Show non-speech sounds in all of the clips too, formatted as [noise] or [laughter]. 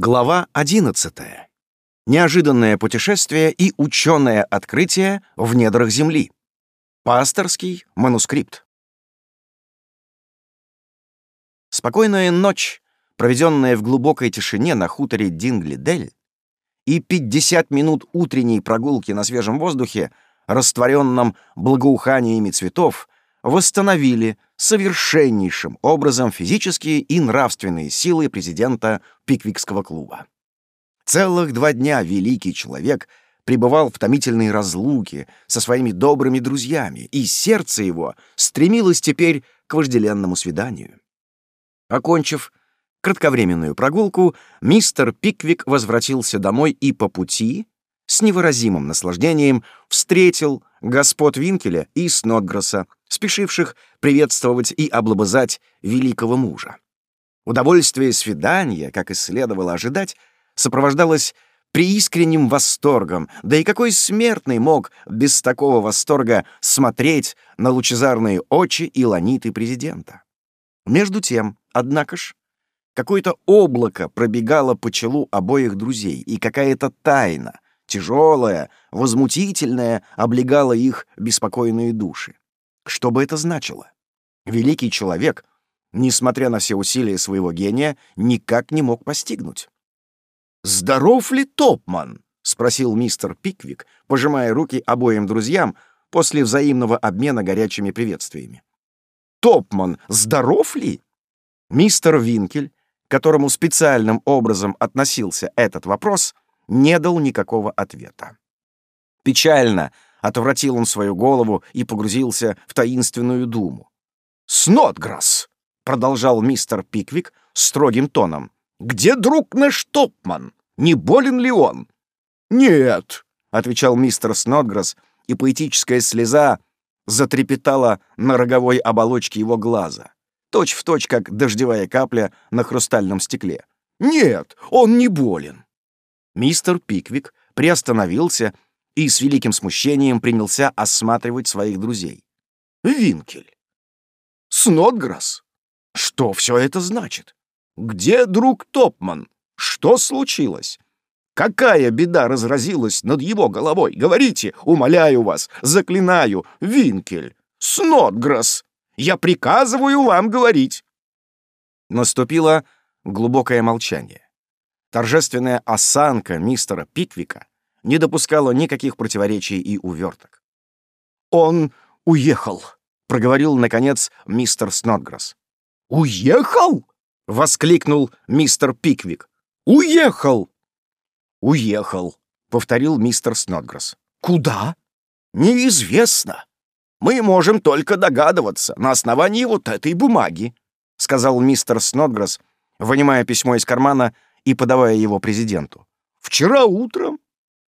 Глава 11. Неожиданное путешествие и ученое открытие в недрах Земли. Пасторский манускрипт. Спокойная ночь, проведенная в глубокой тишине на хуторе Дингли-Дель, и 50 минут утренней прогулки на свежем воздухе, растворенном благоуханиями цветов, восстановили совершеннейшим образом физические и нравственные силы президента Пиквикского клуба. Целых два дня великий человек пребывал в томительной разлуке со своими добрыми друзьями, и сердце его стремилось теперь к вожделенному свиданию. Окончив кратковременную прогулку, мистер Пиквик возвратился домой и по пути с невыразимым наслаждением встретил господ Винкеля и Снотгресса, спешивших приветствовать и облобызать великого мужа. Удовольствие свидания, как и следовало ожидать, сопровождалось преискренним восторгом, да и какой смертный мог без такого восторга смотреть на лучезарные очи и ланиты президента? Между тем, однако ж, какое-то облако пробегало по челу обоих друзей, и какая-то тайна — тяжелая, возмутительная, облегала их беспокойные души. Что бы это значило? Великий человек, несмотря на все усилия своего гения, никак не мог постигнуть. «Здоров ли Топман?» — спросил мистер Пиквик, пожимая руки обоим друзьям после взаимного обмена горячими приветствиями. «Топман здоров ли?» Мистер Винкель, которому специальным образом относился этот вопрос, — не дал никакого ответа. Печально отвратил он свою голову и погрузился в таинственную думу. «Снотграсс!» — продолжал мистер Пиквик строгим тоном. «Где друг наш Топман? Не болен ли он?» «Нет», — отвечал мистер Снотграсс, и поэтическая слеза затрепетала на роговой оболочке его глаза, точь в точь, как дождевая капля на хрустальном стекле. «Нет, он не болен. Мистер Пиквик приостановился и с великим смущением принялся осматривать своих друзей. «Винкель! Снотграсс! Что все это значит? Где друг Топман? Что случилось? Какая беда разразилась над его головой? Говорите, умоляю вас, заклинаю, Винкель! Снотграсс! Я приказываю вам говорить!» Наступило глубокое молчание. Торжественная осанка мистера Пиквика не допускала никаких противоречий и уверток. «Он уехал», — проговорил, наконец, мистер Снотгресс. «Уехал?» — воскликнул мистер Пиквик. «Уехал!» «Уехал», — повторил мистер Снотгресс. «Куда?» «Неизвестно. Мы можем только догадываться на основании вот этой бумаги», — сказал мистер Снотгресс, вынимая письмо из кармана и подавая его президенту. «Вчера утром,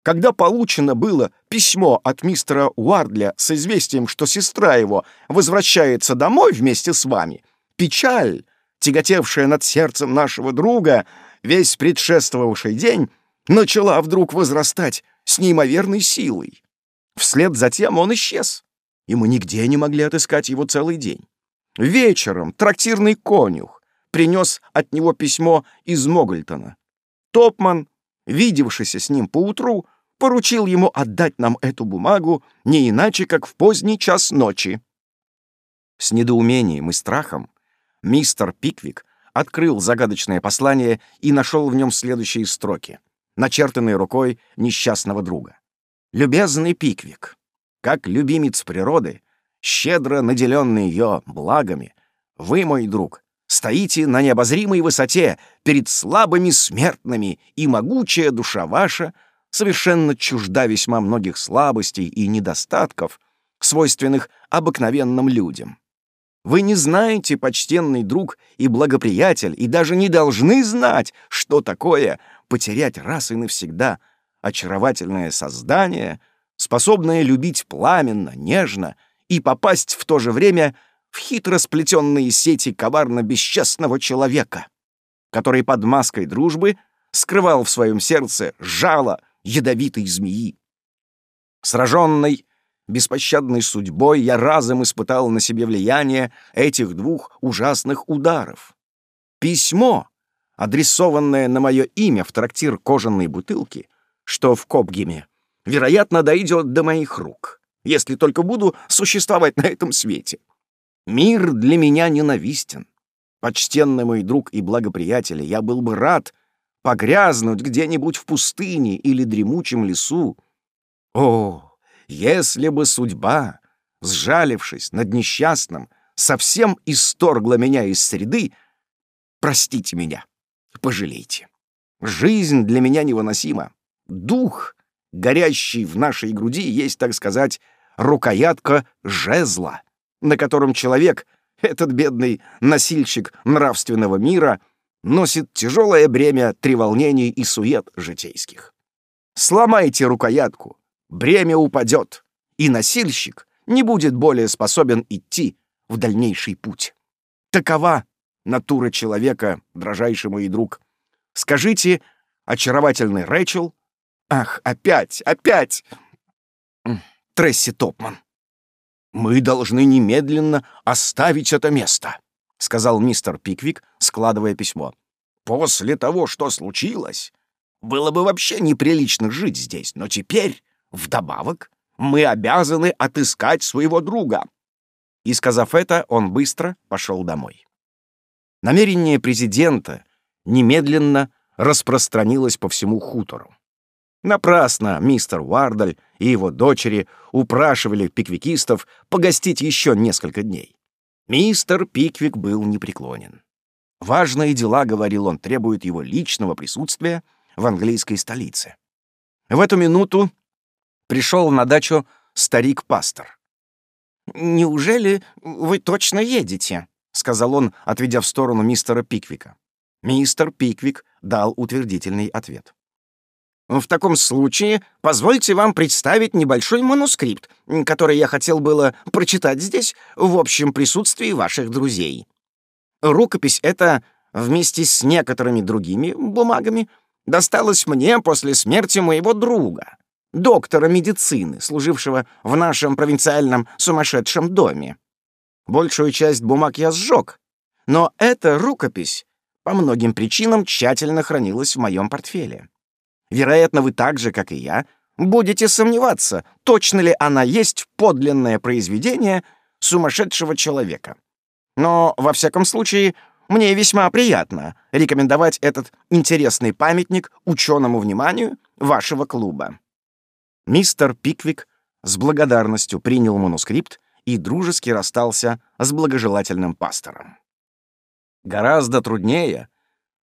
когда получено было письмо от мистера Уардля с известием, что сестра его возвращается домой вместе с вами, печаль, тяготевшая над сердцем нашего друга весь предшествовавший день, начала вдруг возрастать с неимоверной силой. Вслед за тем он исчез, и мы нигде не могли отыскать его целый день. Вечером трактирный конюх принес от него письмо из Могольтона. Топман, видевшийся с ним поутру, поручил ему отдать нам эту бумагу не иначе, как в поздний час ночи. С недоумением и страхом мистер Пиквик открыл загадочное послание и нашел в нем следующие строки, начертанные рукой несчастного друга. «Любезный Пиквик, как любимец природы, щедро наделенный ее благами, вы, мой друг, стоите на необозримой высоте перед слабыми смертными, и могучая душа ваша совершенно чужда весьма многих слабостей и недостатков, свойственных обыкновенным людям. Вы не знаете, почтенный друг и благоприятель, и даже не должны знать, что такое потерять раз и навсегда очаровательное создание, способное любить пламенно, нежно и попасть в то же время — в хитро сплетенные сети коварно-бесчестного человека, который под маской дружбы скрывал в своем сердце жало ядовитой змеи. Сраженный беспощадной судьбой, я разом испытал на себе влияние этих двух ужасных ударов. Письмо, адресованное на мое имя в трактир кожаной бутылки, что в Копгеме, вероятно, дойдет до моих рук, если только буду существовать на этом свете. Мир для меня ненавистен. Почтенный мой друг и благоприятель, я был бы рад погрязнуть где-нибудь в пустыне или дремучем лесу. О, если бы судьба, сжалившись над несчастным, совсем исторгла меня из среды, простите меня, пожалейте. Жизнь для меня невыносима. Дух, горящий в нашей груди, есть, так сказать, рукоятка жезла, на котором человек, этот бедный носильщик нравственного мира, носит тяжелое бремя треволнений и сует житейских. Сломайте рукоятку, бремя упадет, и носильщик не будет более способен идти в дальнейший путь. Такова натура человека, дрожайший мой друг. Скажите, очаровательный Рэчел... Ах, опять, опять! Тресси Топман. «Мы должны немедленно оставить это место», — сказал мистер Пиквик, складывая письмо. «После того, что случилось, было бы вообще неприлично жить здесь, но теперь, вдобавок, мы обязаны отыскать своего друга». И, сказав это, он быстро пошел домой. Намерение президента немедленно распространилось по всему хутору. Напрасно мистер Уардаль и его дочери упрашивали пиквикистов погостить еще несколько дней. Мистер Пиквик был непреклонен. Важные дела, говорил он, требуют его личного присутствия в английской столице. В эту минуту пришел на дачу старик-пастор. «Неужели вы точно едете?» — сказал он, отведя в сторону мистера Пиквика. Мистер Пиквик дал утвердительный ответ. «В таком случае позвольте вам представить небольшой манускрипт, который я хотел было прочитать здесь в общем присутствии ваших друзей. Рукопись эта, вместе с некоторыми другими бумагами, досталась мне после смерти моего друга, доктора медицины, служившего в нашем провинциальном сумасшедшем доме. Большую часть бумаг я сжег, но эта рукопись по многим причинам тщательно хранилась в моем портфеле. Вероятно, вы так же, как и я, будете сомневаться, точно ли она есть подлинное произведение сумасшедшего человека. Но, во всяком случае, мне весьма приятно рекомендовать этот интересный памятник ученому вниманию вашего клуба. Мистер Пиквик с благодарностью принял манускрипт и дружески расстался с благожелательным пастором. Гораздо труднее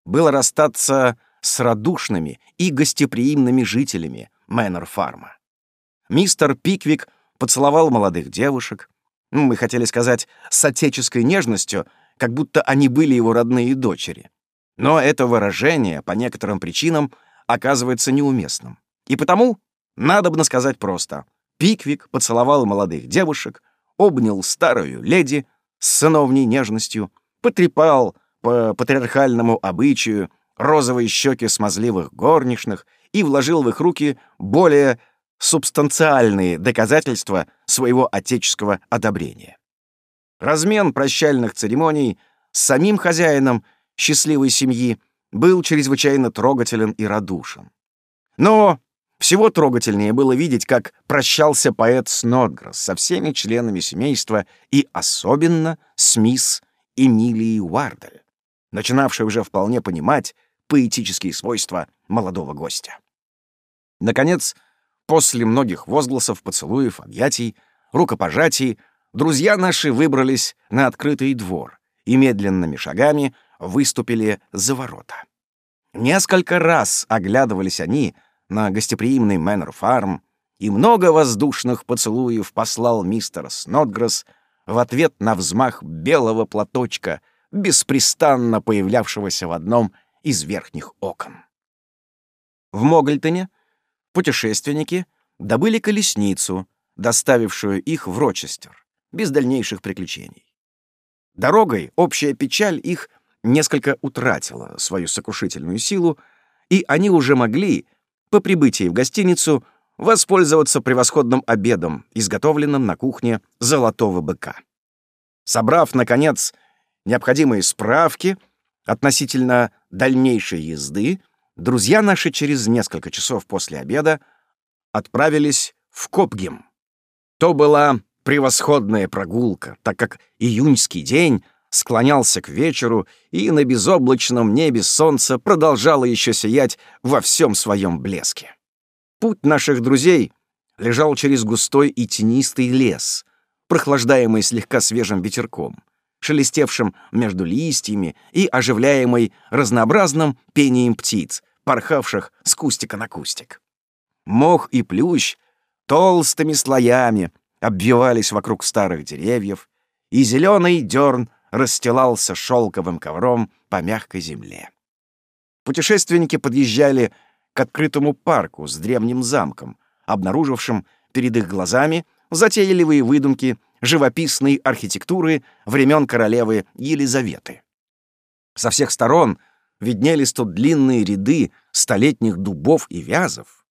было расстаться с радушными и гостеприимными жителями Мэннер-фарма. Мистер Пиквик поцеловал молодых девушек, мы хотели сказать, с отеческой нежностью, как будто они были его родные дочери. Но это выражение, по некоторым причинам, оказывается неуместным. И потому, надо бы сказать просто, Пиквик поцеловал молодых девушек, обнял старую леди с сыновней нежностью, потрепал по патриархальному обычаю розовые щеки смазливых горничных и вложил в их руки более субстанциальные доказательства своего отеческого одобрения. Размен прощальных церемоний с самим хозяином счастливой семьи был чрезвычайно трогателен и радушен. Но всего трогательнее было видеть, как прощался поэт Снодгресс со всеми членами семейства и особенно с мисс Эмилией Уардаль, начинавшей уже вполне понимать поэтические свойства молодого гостя. Наконец, после многих возгласов, поцелуев, объятий, рукопожатий, друзья наши выбрались на открытый двор и медленными шагами выступили за ворота. Несколько раз оглядывались они на гостеприимный Мэннер Фарм, и много воздушных поцелуев послал мистер Снотгресс в ответ на взмах белого платочка, беспрестанно появлявшегося в одном из верхних окон. В Могльтоне путешественники добыли колесницу, доставившую их в Рочестер, без дальнейших приключений. Дорогой общая печаль их несколько утратила свою сокрушительную силу, и они уже могли, по прибытии в гостиницу, воспользоваться превосходным обедом, изготовленным на кухне золотого быка. Собрав, наконец, необходимые справки, Относительно дальнейшей езды друзья наши через несколько часов после обеда отправились в Копгем. То была превосходная прогулка, так как июньский день склонялся к вечеру, и на безоблачном небе солнце продолжало еще сиять во всем своем блеске. Путь наших друзей лежал через густой и тенистый лес, прохлаждаемый слегка свежим ветерком, шелестевшим между листьями и оживляемый разнообразным пением птиц, порхавших с кустика на кустик. Мох и плющ толстыми слоями обвивались вокруг старых деревьев, и зеленый дерн расстилался шелковым ковром по мягкой земле. Путешественники подъезжали к открытому парку с древним замком, обнаружившим перед их глазами затейливые выдумки живописной архитектуры времен королевы Елизаветы. Со всех сторон виднелись тут длинные ряды столетних дубов и вязов.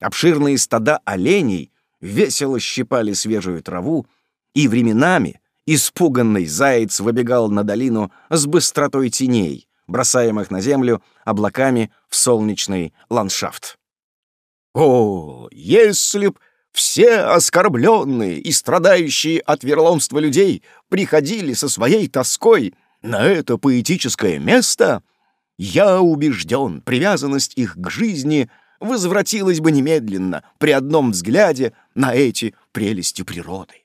Обширные стада оленей весело щипали свежую траву, и временами испуганный заяц выбегал на долину с быстротой теней, бросаемых на землю облаками в солнечный ландшафт. О, если б все оскорбленные и страдающие от вероломства людей приходили со своей тоской на это поэтическое место, я убежден, привязанность их к жизни возвратилась бы немедленно при одном взгляде на эти прелести природы.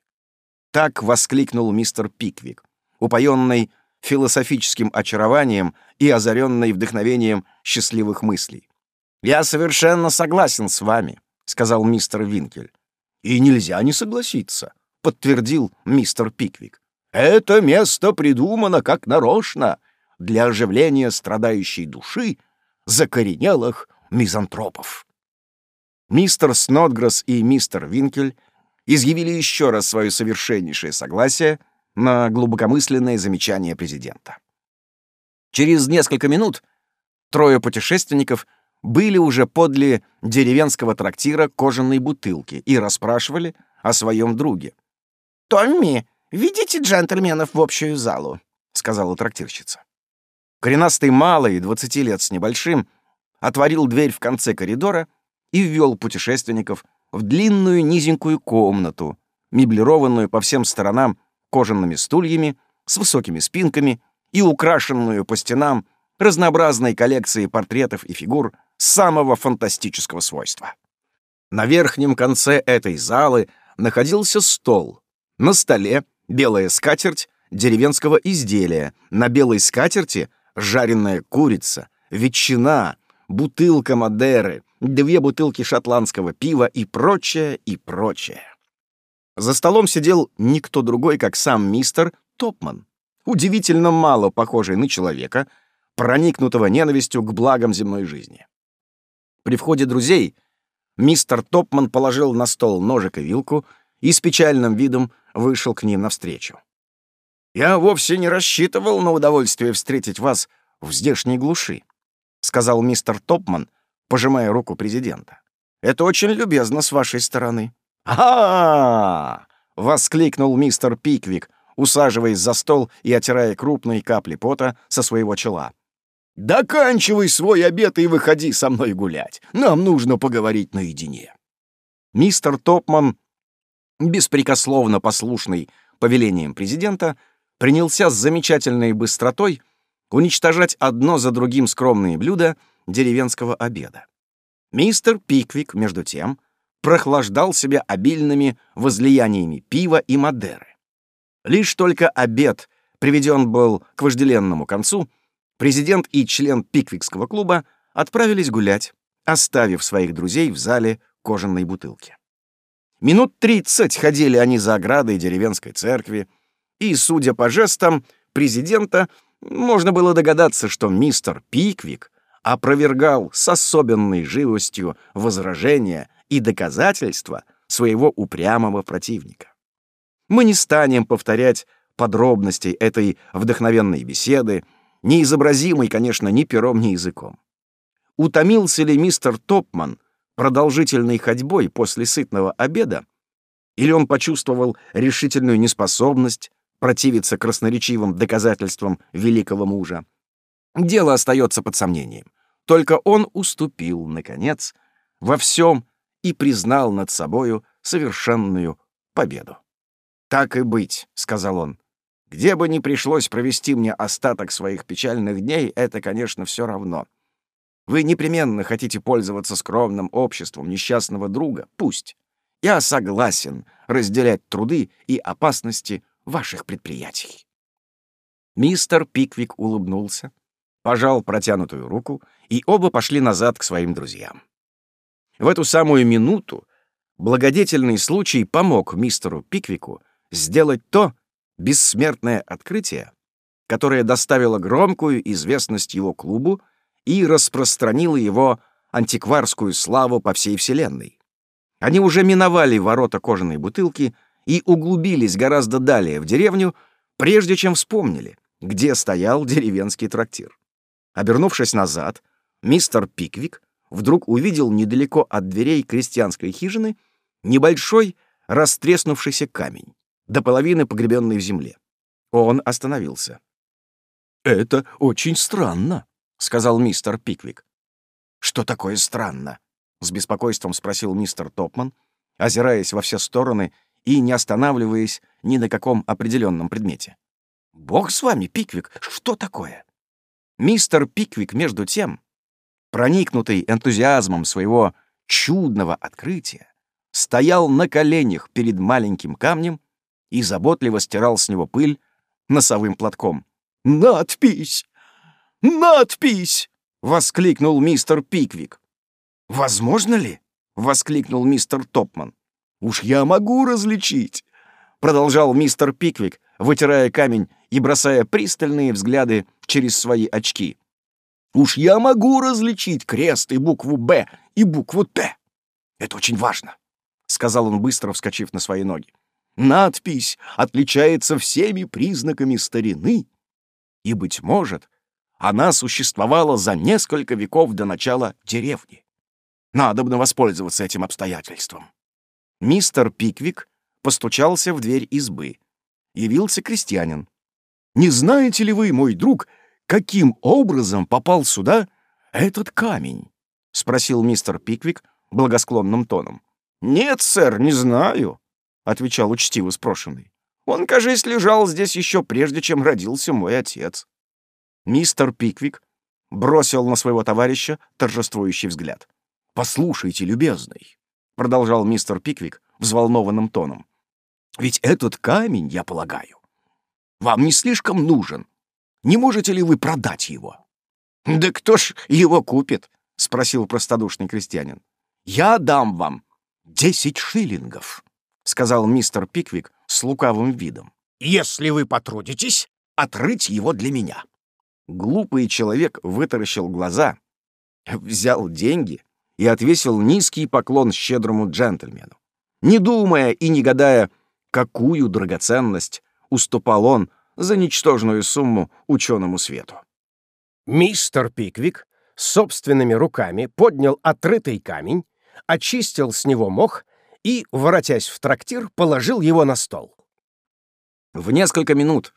Так воскликнул мистер Пиквик, упоенный философическим очарованием и озаренный вдохновением счастливых мыслей. «Я совершенно согласен с вами», — сказал мистер Винкель. «И нельзя не согласиться», — подтвердил мистер Пиквик. «Это место придумано как нарочно для оживления страдающей души закоренелых мизантропов». Мистер Снотгресс и мистер Винкель изъявили еще раз свое совершеннейшее согласие на глубокомысленное замечание президента. Через несколько минут трое путешественников — были уже подле деревенского трактира кожаной бутылки и расспрашивали о своем друге. «Томми, видите джентльменов в общую залу?» — сказала трактирщица. Коренастый малый, двадцати лет с небольшим, отворил дверь в конце коридора и ввел путешественников в длинную низенькую комнату, меблированную по всем сторонам кожаными стульями с высокими спинками и украшенную по стенам разнообразной коллекцией портретов и фигур самого фантастического свойства. На верхнем конце этой залы находился стол. На столе белая скатерть деревенского изделия, на белой скатерти жареная курица, ветчина, бутылка Мадеры, две бутылки шотландского пива и прочее, и прочее. За столом сидел никто другой, как сам мистер Топман, удивительно мало похожий на человека, проникнутого ненавистью к благам земной жизни. При входе друзей мистер Топман положил на стол ножик и вилку и с печальным видом вышел к ним навстречу. «Я вовсе не рассчитывал на удовольствие встретить вас в здешней глуши», — сказал мистер Топман, пожимая руку президента. «Это очень любезно с вашей стороны». «А-а-а!» — воскликнул мистер Пиквик, усаживаясь за стол и отирая крупные капли пота со своего чела. Доканчивай свой обед и выходи со мной гулять. Нам нужно поговорить наедине. Мистер Топман, беспрекословно послушный повелениям президента, принялся с замечательной быстротой уничтожать одно за другим скромные блюда деревенского обеда. Мистер Пиквик, между тем, прохлаждал себя обильными возлияниями пива и Мадеры. Лишь только обед приведен был к вожделенному концу — Президент и член Пиквикского клуба отправились гулять, оставив своих друзей в зале кожаной бутылки. Минут тридцать ходили они за оградой деревенской церкви, и, судя по жестам президента, можно было догадаться, что мистер Пиквик опровергал с особенной живостью возражения и доказательства своего упрямого противника. Мы не станем повторять подробностей этой вдохновенной беседы, неизобразимый, конечно, ни пером, ни языком. Утомился ли мистер Топман продолжительной ходьбой после сытного обеда, или он почувствовал решительную неспособность противиться красноречивым доказательствам великого мужа? дело остается под сомнением. Только он уступил, наконец, во всем и признал над собою совершенную победу. «Так и быть», — сказал он. «Где бы ни пришлось провести мне остаток своих печальных дней, это, конечно, все равно. Вы непременно хотите пользоваться скромным обществом несчастного друга? Пусть. Я согласен разделять труды и опасности ваших предприятий». Мистер Пиквик улыбнулся, пожал протянутую руку, и оба пошли назад к своим друзьям. В эту самую минуту благодетельный случай помог мистеру Пиквику сделать то бессмертное открытие, которое доставило громкую известность его клубу и распространило его антикварскую славу по всей Вселенной. Они уже миновали ворота кожаной бутылки и углубились гораздо далее в деревню, прежде чем вспомнили, где стоял деревенский трактир. Обернувшись назад, мистер Пиквик вдруг увидел недалеко от дверей крестьянской хижины небольшой растреснувшийся камень, до половины погребенный в земле. Он остановился. «Это очень странно», — сказал мистер Пиквик. «Что такое странно?» — с беспокойством спросил мистер Топман, озираясь во все стороны и не останавливаясь ни на каком определенном предмете. «Бог с вами, Пиквик, что такое?» Мистер Пиквик, между тем, проникнутый энтузиазмом своего чудного открытия, стоял на коленях перед маленьким камнем и заботливо стирал с него пыль носовым платком. «Надпись! Надпись!» — воскликнул мистер Пиквик. «Возможно ли?» — воскликнул мистер Топман. «Уж я могу различить!» — продолжал мистер Пиквик, вытирая камень и бросая пристальные взгляды через свои очки. Уж я могу различить крест и букву «Б» и букву «Т». Это очень важно, — сказал он, быстро вскочив на свои ноги. Надпись отличается всеми признаками старины, и, быть может, она существовала за несколько веков до начала деревни. Надобно воспользоваться этим обстоятельством. Мистер Пиквик постучался в дверь избы. Явился крестьянин. «Не знаете ли вы, мой друг, — каким образом попал сюда этот камень?» — спросил мистер Пиквик благосклонным тоном. «Нет, сэр, не знаю», — отвечал учтиво спрошенный. «Он, кажется, лежал здесь еще прежде, чем родился мой отец». Мистер Пиквик бросил на своего товарища торжествующий взгляд. «Послушайте, любезный», — продолжал мистер Пиквик взволнованным тоном, «ведь этот камень, я полагаю, вам не слишком нужен, не можете ли вы продать его?» «Да кто ж его купит?» — спросил простодушный крестьянин. «Я дам вам десять шиллингов», — сказал мистер Пиквик с лукавым видом. «Если вы потрудитесь отрыть его для меня». Глупый человек вытаращил глаза, взял деньги и отвесил низкий поклон щедрому джентльмену. Не думая и не гадая, какую драгоценность уступал он за ничтожную сумму ученому свету. Мистер Пиквик собственными руками поднял отрытый камень, очистил с него мох и, воротясь в трактир, положил его на стол. В несколько минут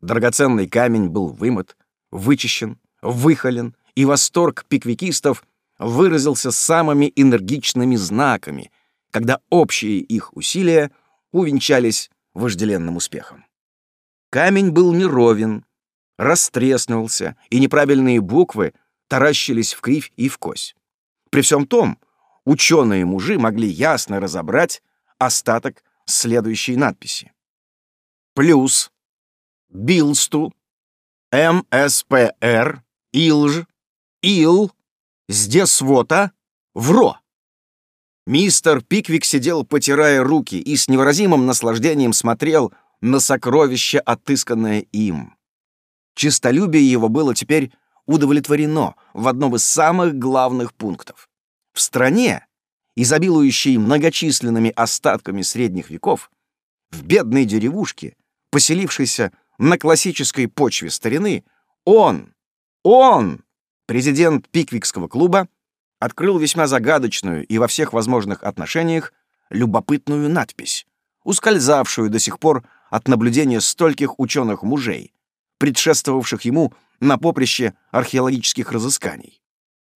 драгоценный камень был вымыт, вычищен, выхолен, и восторг пиквикистов выразился самыми энергичными знаками, когда общие их усилия увенчались вожделенным успехом. Камень был неровен, растреснувался, и неправильные буквы таращились в кривь и в кось. При всем том, ученые-мужи могли ясно разобрать остаток следующей надписи. Плюс Билсту МСПР Илж Ил Здесвота Вро. Мистер Пиквик сидел, потирая руки, и с невыразимым наслаждением смотрел на сокровище, отысканное им. Чистолюбие его было теперь удовлетворено в одном из самых главных пунктов. В стране, изобилующей многочисленными остатками средних веков, в бедной деревушке, поселившейся на классической почве старины, он, он, президент Пиквикского клуба, открыл весьма загадочную и во всех возможных отношениях любопытную надпись, ускользавшую до сих пор от наблюдения стольких ученых-мужей, предшествовавших ему на поприще археологических разысканий.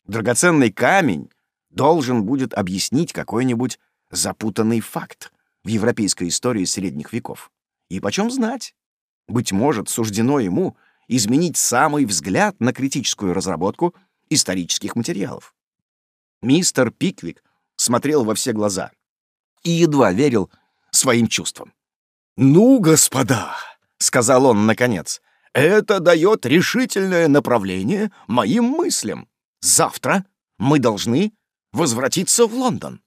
Драгоценный камень должен будет объяснить какой-нибудь запутанный факт в европейской истории средних веков. И почем знать? Быть может, суждено ему изменить самый взгляд на критическую разработку исторических материалов. Мистер Пиквик смотрел во все глаза и едва верил своим чувствам. «Ну, господа», — сказал он наконец, — «это дает решительное направление моим мыслям. Завтра мы должны возвратиться в Лондон».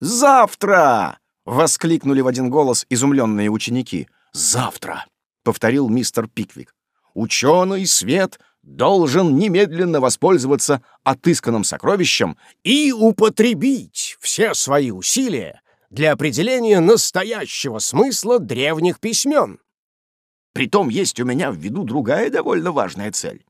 «Завтра!» — воскликнули в один голос изумленные ученики. «Завтра!» — повторил мистер Пиквик. «Ученый свет должен немедленно воспользоваться отысканным сокровищем и употребить все свои усилия для определения настоящего смысла древних письмен. Притом есть у меня в виду другая довольно важная цель.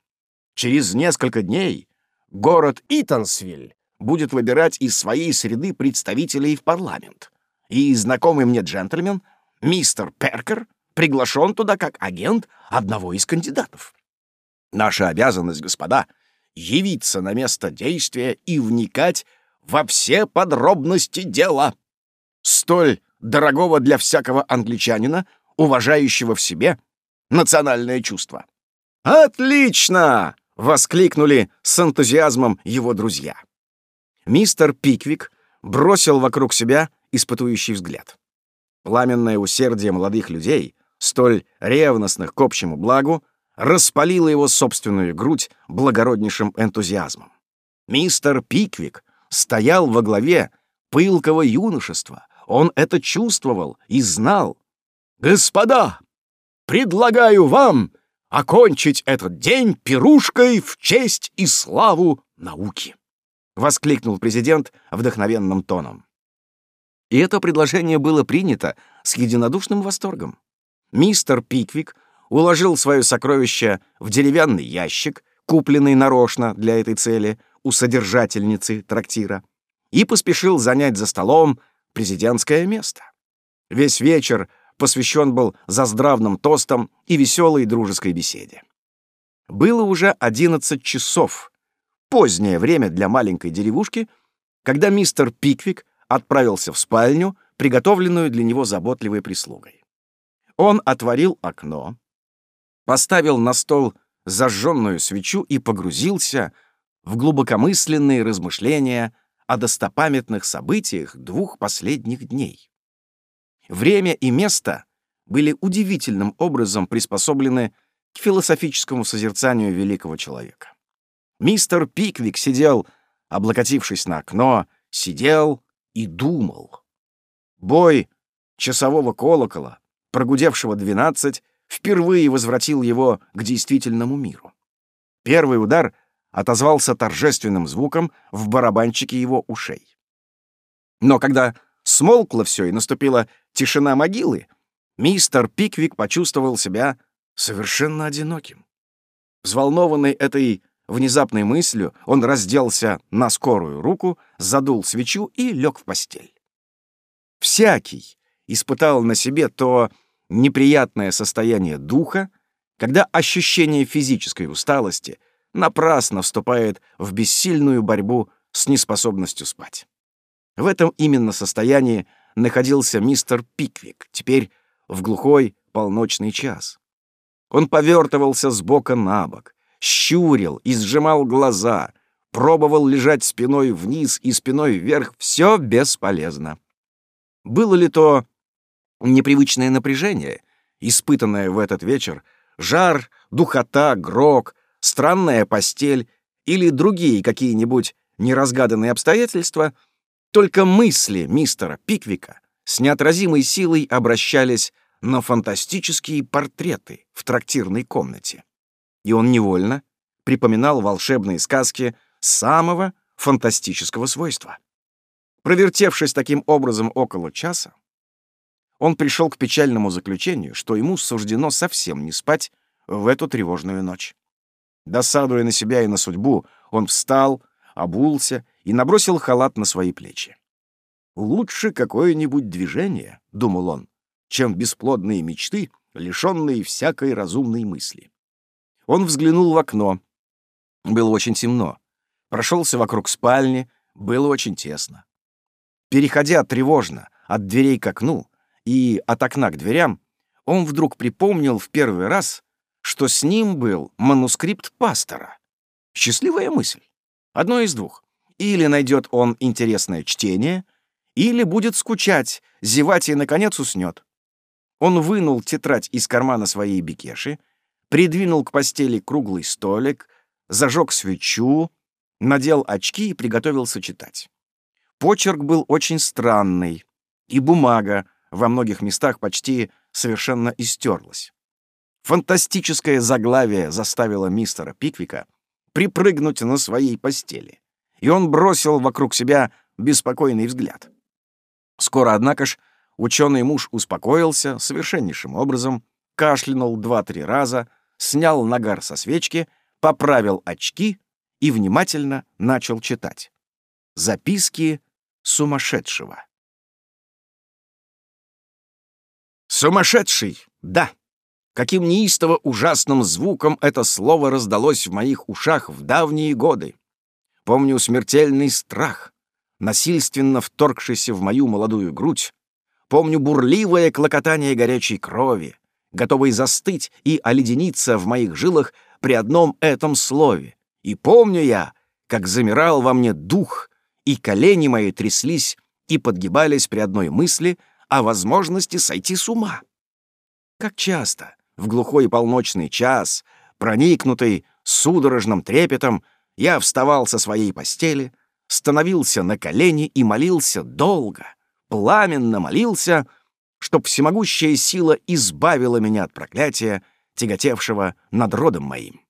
Через несколько дней город Итансвиль будет выбирать из своей среды представителей в парламент. И знакомый мне джентльмен, мистер Перкер, приглашен туда как агент одного из кандидатов. Наша обязанность, господа, явиться на место действия и вникать во все подробности дела столь дорогого для всякого англичанина, уважающего в себе национальное чувство. «Отлично!» — воскликнули с энтузиазмом его друзья. Мистер Пиквик бросил вокруг себя испытующий взгляд. Пламенное усердие молодых людей, столь ревностных к общему благу, распалило его собственную грудь благороднейшим энтузиазмом. Мистер Пиквик стоял во главе пылкого юношества, он это чувствовал и знал. «Господа, предлагаю вам окончить этот день пирушкой в честь и славу науки!» — воскликнул президент вдохновенным тоном. И это предложение было принято с единодушным восторгом. Мистер Пиквик уложил свое сокровище в деревянный ящик, купленный нарочно для этой цели у содержательницы трактира, и поспешил занять за столом президентское место. Весь вечер посвящен был заздравным тостам и веселой дружеской беседе. Было уже 11 часов, позднее время для маленькой деревушки, когда мистер Пиквик отправился в спальню, приготовленную для него заботливой прислугой. Он отворил окно, поставил на стол зажженную свечу и погрузился в глубокомысленные размышления о достопамятных событиях двух последних дней. Время и место были удивительным образом приспособлены к философическому созерцанию великого человека. Мистер Пиквик сидел, облокотившись на окно, сидел и думал. Бой часового колокола, прогудевшего двенадцать, впервые возвратил его к действительному миру. Первый удар отозвался торжественным звуком в барабанчике его ушей. Но когда смолкло все и наступила тишина могилы, мистер Пиквик почувствовал себя совершенно одиноким. Взволнованный этой внезапной мыслью, он разделся на скорую руку, задул свечу и лег в постель. Всякий испытал на себе то неприятное состояние духа, когда ощущение физической усталости — напрасно вступает в бессильную борьбу с неспособностью спать. В этом именно состоянии находился мистер Пиквик, теперь в глухой полночный час. Он повертывался с бока на бок, щурил и сжимал глаза, пробовал лежать спиной вниз и спиной вверх, все бесполезно. Было ли то непривычное напряжение, испытанное в этот вечер, жар, духота, грок, странная постель или другие какие-нибудь неразгаданные обстоятельства, только мысли мистера Пиквика с неотразимой силой обращались на фантастические портреты в трактирной комнате. И он невольно припоминал волшебные сказки самого фантастического свойства. Провертевшись таким образом около часа, он пришел к печальному заключению, что ему суждено совсем не спать в эту тревожную ночь. Досадуя на себя и на судьбу, он встал, обулся и набросил халат на свои плечи. «Лучше какое-нибудь движение», — думал он, «чем бесплодные мечты, лишенные всякой разумной мысли». Он взглянул в окно. Было очень темно. Прошелся вокруг спальни, было очень тесно. Переходя тревожно от дверей к окну и от окна к дверям, он вдруг припомнил в первый раз, что с ним был манускрипт пастора. Счастливая мысль. Одно из двух. Или найдет он интересное чтение, или будет скучать, зевать и, наконец, уснет. Он вынул тетрадь из кармана своей бикеши, придвинул к постели круглый столик, зажег свечу, надел очки и приготовился читать. Почерк был очень странный, и бумага во многих местах почти совершенно истерлась. Фантастическое заглавие заставило мистера Пиквика припрыгнуть на своей постели, и он бросил вокруг себя беспокойный взгляд. Скоро, однако ж, ученый муж успокоился совершеннейшим образом, кашлянул два-три раза, снял нагар со свечки, поправил очки и внимательно начал читать. Записки сумасшедшего. Сумасшедший, да. Каким неистово ужасным звуком это слово раздалось в моих ушах в давние годы. Помню смертельный страх, насильственно вторгшийся в мою молодую грудь. Помню бурливое клокотание горячей крови, готовой застыть и оледениться в моих жилах при одном этом слове. И помню я, как замирал во мне дух, и колени мои тряслись и подгибались при одной мысли о возможности сойти с ума. Как часто в глухой полночный час, проникнутый судорожным трепетом, я вставал со своей постели, становился на колени и молился долго, пламенно молился, чтоб всемогущая сила избавила меня от проклятия, тяготевшего над родом моим.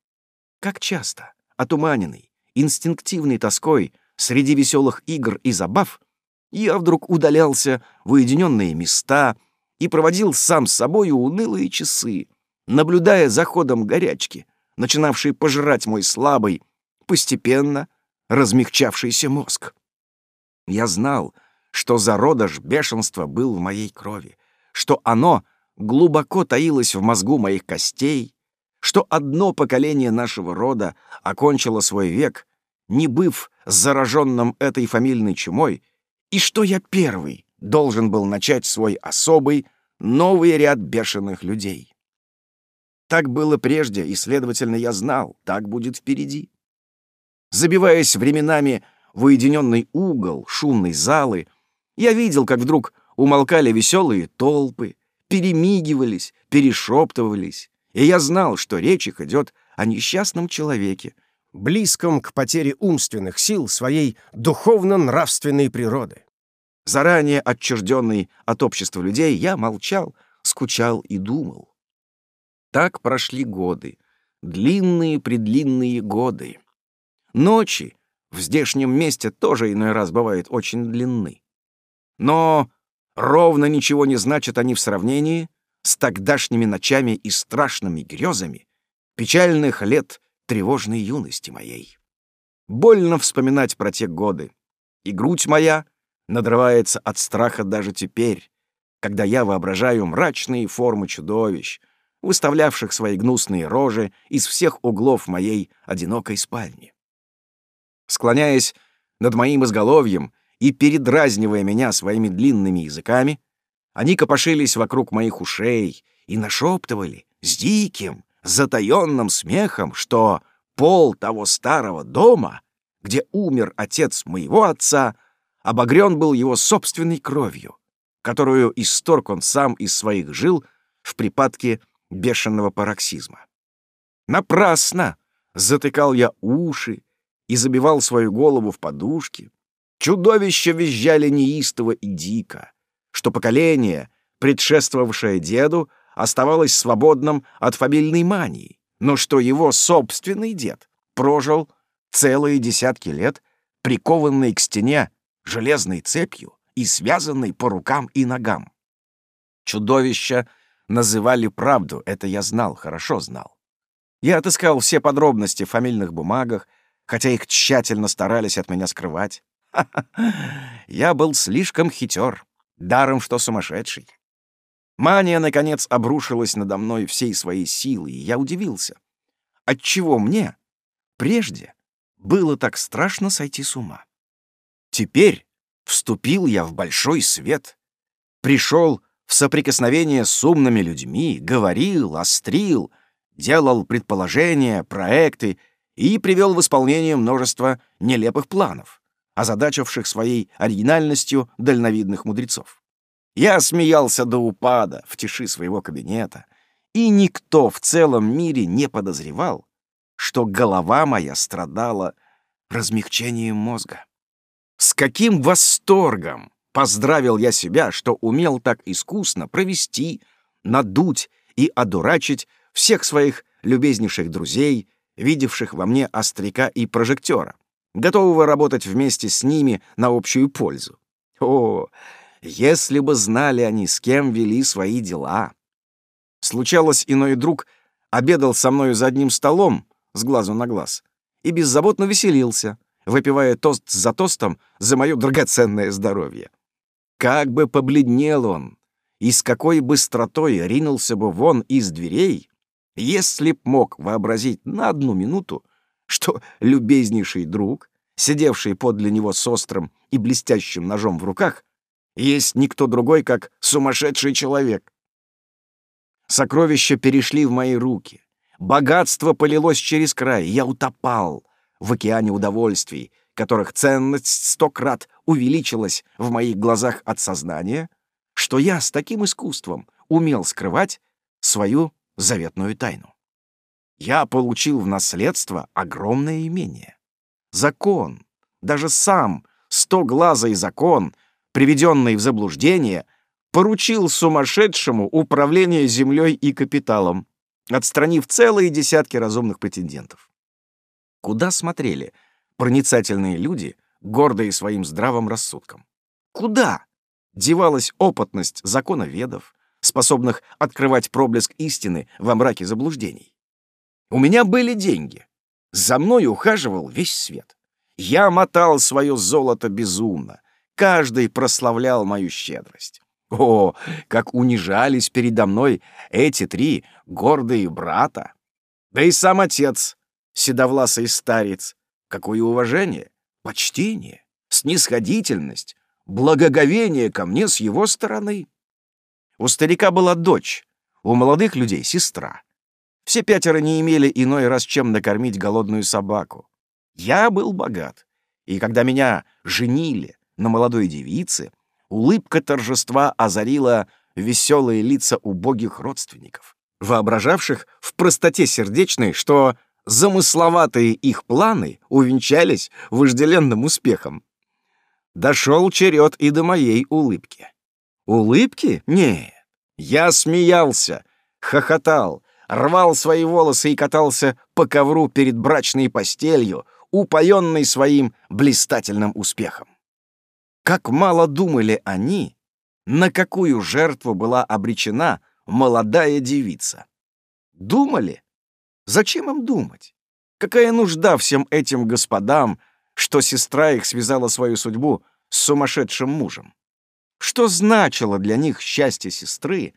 Как часто, отуманенный, инстинктивной тоской, среди веселых игр и забав, я вдруг удалялся в уединенные места и проводил сам с собою унылые часы, наблюдая за ходом горячки, начинавшей пожирать мой слабый, постепенно размягчавшийся мозг. Я знал, что зародыш бешенства был в моей крови, что оно глубоко таилось в мозгу моих костей, что одно поколение нашего рода окончило свой век, не быв зараженным этой фамильной чумой, и что я первый должен был начать свой особый, новый ряд бешеных людей. Так было прежде, и, следовательно, я знал, так будет впереди. Забиваясь временами в уединенный угол шумной залы, я видел, как вдруг умолкали веселые толпы, перемигивались, перешептывались, и я знал, что речь их идет о несчастном человеке, близком к потере умственных сил своей духовно-нравственной природы. Заранее отчужденный от общества людей, я молчал, скучал и думал. Так прошли годы, длинные-предлинные годы. Ночи в здешнем месте тоже иной раз бывают очень длинны. Но ровно ничего не значат они в сравнении с тогдашними ночами и страшными грезами печальных лет тревожной юности моей. Больно вспоминать про те годы, и грудь моя надрывается от страха даже теперь, когда я воображаю мрачные формы чудовищ, выставлявших свои гнусные рожи из всех углов моей одинокой спальни. Склоняясь над моим изголовьем и передразнивая меня своими длинными языками, они копошились вокруг моих ушей и нашептывали с диким, затаённым смехом, что пол того старого дома, где умер отец моего отца, обогрен был его собственной кровью, которую исторг он сам из своих жил в припадке бешеного пароксизма. Напрасно затыкал я уши и забивал свою голову в подушки. Чудовища визжали неистово и дико, что поколение, предшествовавшее деду, оставалось свободным от фамильной мании, но что его собственный дед прожил целые десятки лет, прикованный к стене железной цепью и связанный по рукам и ногам. Чудовища называли правду, это я знал, хорошо знал. Я отыскал все подробности в фамильных бумагах, хотя их тщательно старались от меня скрывать. [laughs] Я был слишком хитер, даром что сумасшедший. Мания, наконец, обрушилась надо мной всей своей силой, и я удивился. отчего мне прежде было так страшно сойти с ума. Теперь вступил я в большой свет, пришел в соприкосновение с умными людьми, говорил, острил, делал предположения, проекты и привел в исполнение множество нелепых планов, озадачивших своей оригинальностью дальновидных мудрецов. Я смеялся до упада в тиши своего кабинета, и никто в целом мире не подозревал, что голова моя страдала размягчением мозга. С каким восторгом поздравил я себя, что умел так искусно провести, надуть и одурачить всех своих любезнейших друзей, видевших во мне остряка и прожектора, готового работать вместе с ними на общую пользу. О, если бы знали они, с кем вели свои дела. Случалось, иной друг обедал со мною за одним столом, с глазу на глаз, и беззаботно веселился, выпивая тост за тостом за мое драгоценное здоровье. Как бы побледнел он, и с какой быстротой ринулся бы вон из дверей, если б мог вообразить на одну минуту, что любезнейший друг, сидевший подле него с острым и блестящим ножом в руках, есть никто другой, как сумасшедший человек. Сокровища перешли в мои руки. Богатство полилось через край. Я утопал в океане удовольствий, которых ценность сто крат увеличилась в моих глазах от сознания, что я с таким искусством умел скрывать свою заветную тайну. Я получил в наследство огромное имение. Закон, даже сам стоглазый закон, приведенный в заблуждение, поручил сумасшедшему управление землей и капиталом, отстранив целые десятки разумных претендентов. Куда смотрели проницательные люди, гордые своим здравым рассудком? Куда девалась опытность законоведов, способных открывать проблеск истины во мраке заблуждений? У меня были деньги. За мной ухаживал весь свет. Я мотал свое золото безумно, Каждый прославлял мою щедрость. О, как унижались передо мной эти три гордые брата! Да и сам отец, седовласый старец, какое уважение, почтение, снисходительность, благоговение ко мне с его стороны. У старика была дочь, у молодых людей — сестра. Все пятеро не имели иной раз чем накормить голодную собаку. Я был богат, и когда меня женили, на молодой девице, улыбка торжества озарила веселые лица убогих родственников, воображавших в простоте сердечной, что замысловатые их планы увенчались вожделенным успехом. Дошел черед и до моей улыбки. Улыбки? Нет. Я смеялся, хохотал, рвал свои волосы и катался по ковру перед брачной постелью, упоенный своим блистательным успехом. Как мало думали они, на какую жертву была обречена молодая девица. Думали? Зачем им думать? Какая нужда всем этим господам, что сестра их связала свою судьбу с сумасшедшим мужем? Что значило для них счастье сестры,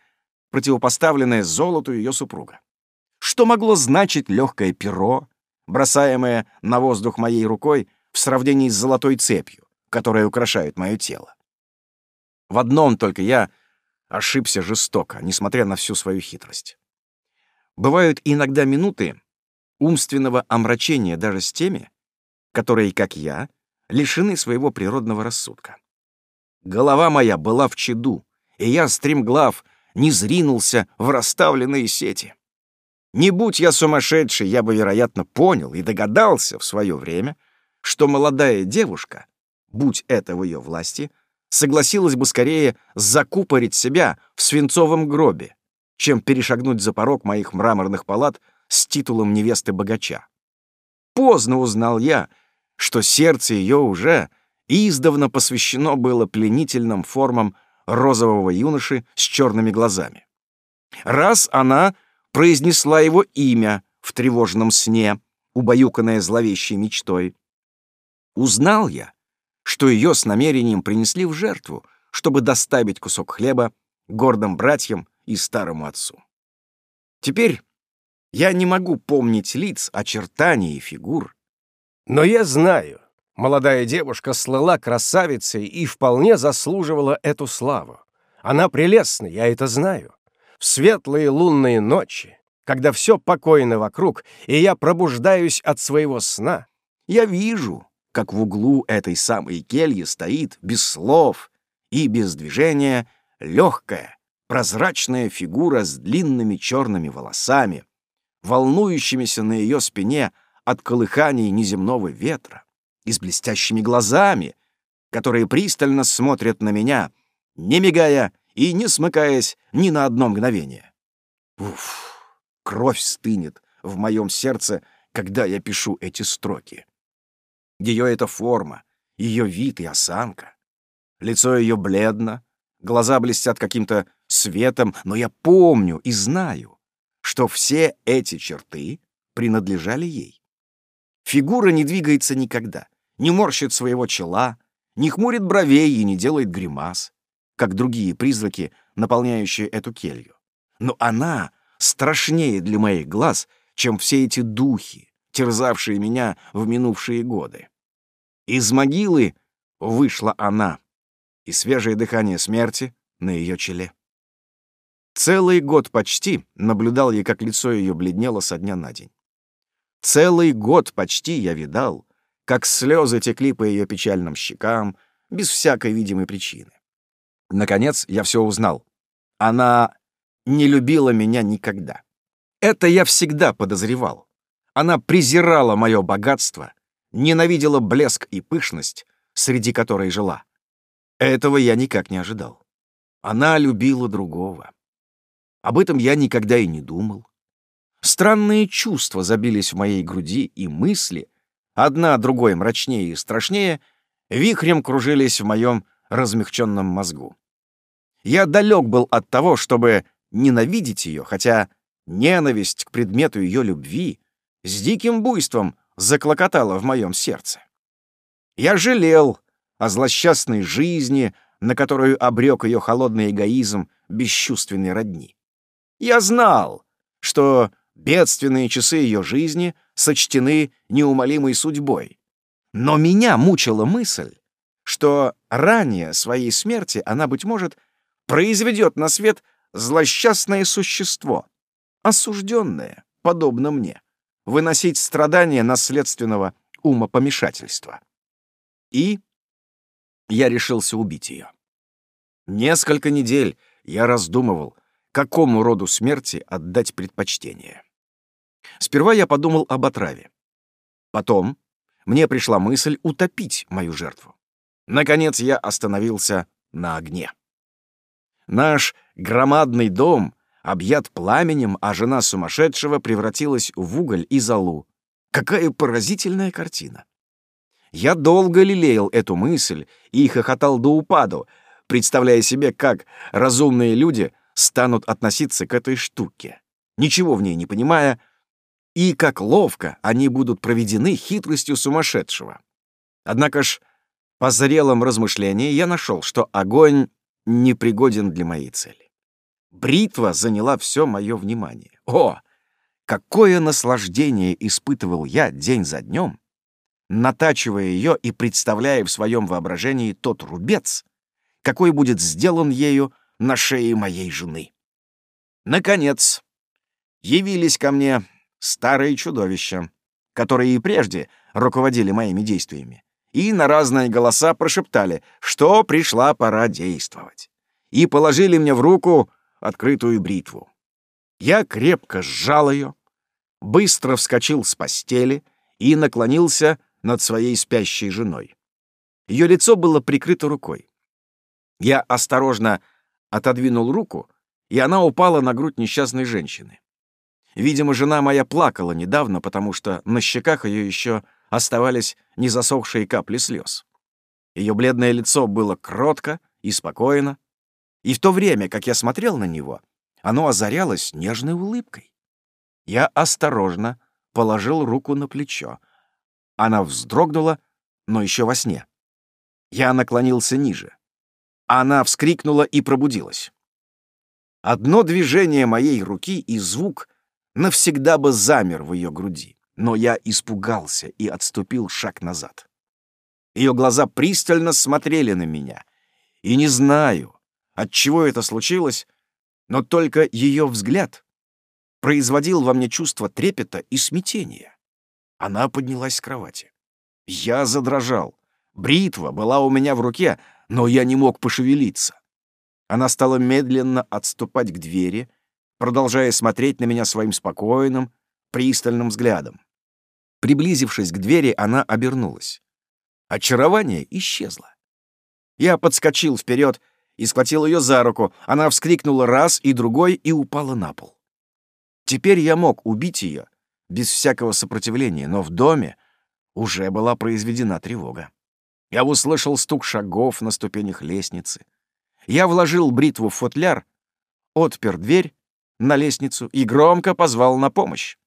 противопоставленное золоту ее супруга? Что могло значить легкое перо, бросаемое на воздух моей рукой в сравнении с золотой цепью? которые украшают мое тело. В одном только я ошибся жестоко, несмотря на всю свою хитрость. Бывают иногда минуты умственного омрачения даже с теми, которые, как я, лишены своего природного рассудка. Голова моя была в чаду, и я, стремглав, не зринулся в расставленные сети. Не будь я сумасшедший, я бы, вероятно, понял и догадался в свое время, что молодая девушка будь это в ее власти, согласилась бы скорее закупорить себя в свинцовом гробе, чем перешагнуть за порог моих мраморных палат с титулом невесты богача. Поздно узнал я, что сердце ее уже издавна посвящено было пленительным формам розового юноши с черными глазами. Раз она произнесла его имя в тревожном сне, убаюканное зловещей мечтой. Узнал я, что ее с намерением принесли в жертву, чтобы доставить кусок хлеба гордым братьям и старому отцу. Теперь Я не могу помнить лиц, очертаний и фигур. Но я знаю, молодая девушка слыла красавицей и вполне заслуживала эту славу. Она прелестна, я это знаю. В светлые лунные ночи, когда все покойно вокруг, и я пробуждаюсь от своего сна, я вижу, как в углу этой самой кельи стоит, без слов и без движения, легкая, прозрачная фигура с длинными черными волосами, волнующимися на ее спине от колыханий неземного ветра, и с блестящими глазами, которые пристально смотрят на меня, не мигая и не смыкаясь ни на одно мгновение. Уф, кровь стынет в моем сердце, когда я пишу эти строки. Ее эта форма, ее вид и осанка. Лицо ее бледно, глаза блестят каким-то светом, но я помню и знаю, что все эти черты принадлежали ей. Фигура не двигается никогда, не морщит своего чела, не хмурит бровей и не делает гримас, как другие призраки, наполняющие эту келью. Но она страшнее для моих глаз, чем все эти духи, терзавшие меня в минувшие годы. Из могилы вышла она, и свежее дыхание смерти на ее челе. Целый год почти наблюдал я, как лицо ее бледнело со дня на день. Целый год почти я видал, как слезы текли по ее печальным щекам, без всякой видимой причины. Наконец я все узнал. Она не любила меня никогда. Это я всегда подозревал. Она презирала мое богатство, ненавидела блеск и пышность, среди которой жила. Этого я никак не ожидал. Она любила другого. Об этом я никогда и не думал. Странные чувства забились в моей груди, и мысли, одна другой мрачнее и страшнее, вихрем кружились в моем размягченном мозгу. Я далек был от того, чтобы ненавидеть ее, хотя ненависть к предмету ее любви с диким буйством заклокотала в моем сердце. Я жалел о злосчастной жизни, на которую обрек ее холодный эгоизм бесчувственной родни. Я знал, что бедственные часы ее жизни сочтены неумолимой судьбой. Но меня мучила мысль, что ранее своей смерти она, быть может, произведет на свет злосчастное существо, осужденное, подобно мне выносить страдания наследственного умопомешательства. И я решился убить ее. Несколько недель я раздумывал, какому роду смерти отдать предпочтение. Сперва я подумал об отраве. Потом мне пришла мысль утопить мою жертву. Наконец я остановился на огне. Наш громадный дом объят пламенем, а жена сумасшедшего превратилась в уголь и золу. Какая поразительная картина! Я долго лелеял эту мысль и хохотал до упаду, представляя себе, как разумные люди станут относиться к этой штуке, ничего в ней не понимая, и как ловко они будут проведены хитростью сумасшедшего. Однако ж, по зрелом размышлении я нашел, что огонь непригоден для моей цели. Бритва заняла все мое внимание. О, какое наслаждение испытывал я день за днем, натачивая ее и представляя в своем воображении тот рубец, какой будет сделан ею на шее моей жены. Наконец, явились ко мне старые чудовища, которые и прежде руководили моими действиями, и на разные голоса прошептали, что пришла пора действовать, и положили мне в руку открытую бритву. Я крепко сжал ее, быстро вскочил с постели и наклонился над своей спящей женой. Ее лицо было прикрыто рукой. Я осторожно отодвинул руку, и она упала на грудь несчастной женщины. Видимо, жена моя плакала недавно, потому что на щеках ее еще оставались незасохшие капли слез. Ее бледное лицо было кротко и спокойно, и в то время, как я смотрел на него, оно озарялось нежной улыбкой. Я осторожно положил руку на плечо. Она вздрогнула, но еще во сне. Я наклонился ниже. Она вскрикнула и пробудилась. Одно движение моей руки и звук навсегда бы замер в ее груди. Но я испугался и отступил шаг назад. Ее глаза пристально смотрели на меня. И не знаю, от чего это случилось, но только ее взгляд производил во мне чувство трепета и смятения. Она поднялась с кровати. Я задрожал. Бритва была у меня в руке, но я не мог пошевелиться. Она стала медленно отступать к двери, продолжая смотреть на меня своим спокойным, пристальным взглядом. Приблизившись к двери, она обернулась. Очарование исчезло. Я подскочил вперед и схватил ее за руку. Она вскрикнула раз и другой и упала на пол. Теперь я мог убить ее без всякого сопротивления, но в доме уже была произведена тревога. Я услышал стук шагов на ступенях лестницы. Я вложил бритву в футляр, отпер дверь на лестницу и громко позвал на помощь.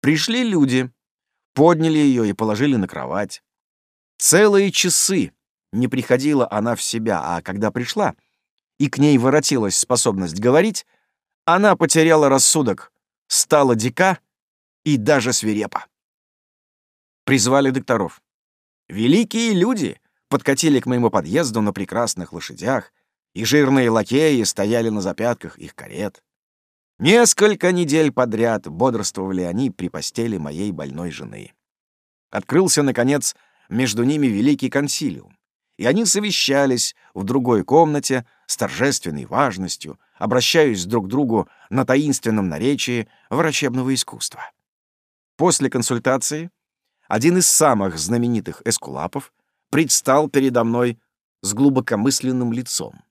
Пришли люди, подняли ее и положили на кровать. Целые часы не приходила она в себя, а когда пришла, и к ней воротилась способность говорить, она потеряла рассудок, стала дика и даже свирепа. Призвали докторов. Великие люди подкатили к моему подъезду на прекрасных лошадях, и жирные лакеи стояли на запятках их карет. Несколько недель подряд бодрствовали они при постели моей больной жены. Открылся, наконец, между ними великий консилиум, и они совещались в другой комнате с торжественной важностью, обращаясь друг к другу на таинственном наречии врачебного искусства. После консультации один из самых знаменитых эскулапов предстал передо мной с глубокомысленным лицом.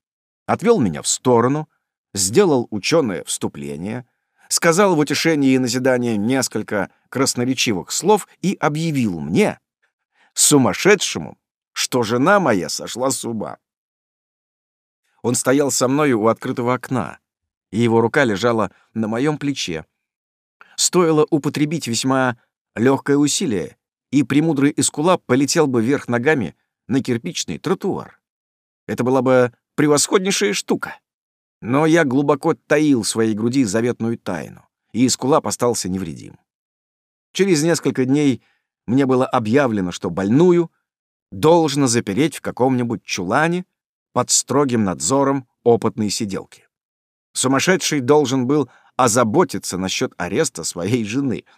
Отвел меня в сторону, сделал ученое вступление, сказал в утешение и назидание несколько красноречивых слов и объявил мне, сумасшедшему, что жена моя сошла с ума. Он стоял со мною у открытого окна, и его рука лежала на моем плече. Стоило употребить весьма легкое усилие, и премудрый эскулап полетел бы вверх ногами на кирпичный тротуар. Это была бы превосходнейшая штука. Но я глубоко таил в своей груди заветную тайну, и эскулап остался невредим. Через несколько дней мне было объявлено, что больную должно запереть в каком-нибудь чулане под строгим надзором опытной сиделки. Сумасшедший должен был озаботиться насчет ареста своей жены —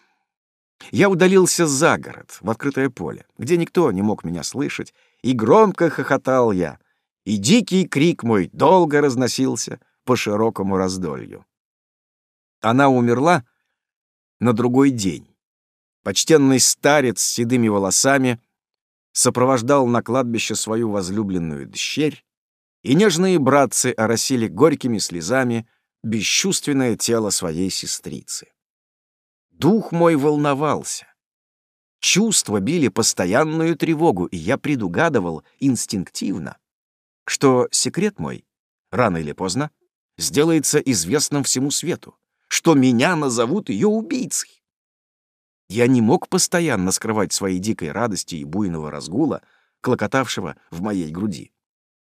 я удалился за город, в открытое поле, где никто не мог меня слышать, и громко хохотал я, и дикий крик мой долго разносился по широкому раздолью. Она умерла на другой день. Почтенный старец с седыми волосами сопровождал на кладбище свою возлюбленную дщерь, и нежные братцы оросили горькими слезами бесчувственное тело своей сестрицы. Дух мой волновался. Чувства били постоянную тревогу, и я предугадывал инстинктивно, что секрет мой, рано или поздно, сделается известным всему свету, что меня назовут ее убийцей. Я не мог постоянно скрывать своей дикой радости и буйного разгула, клокотавшего в моей груди.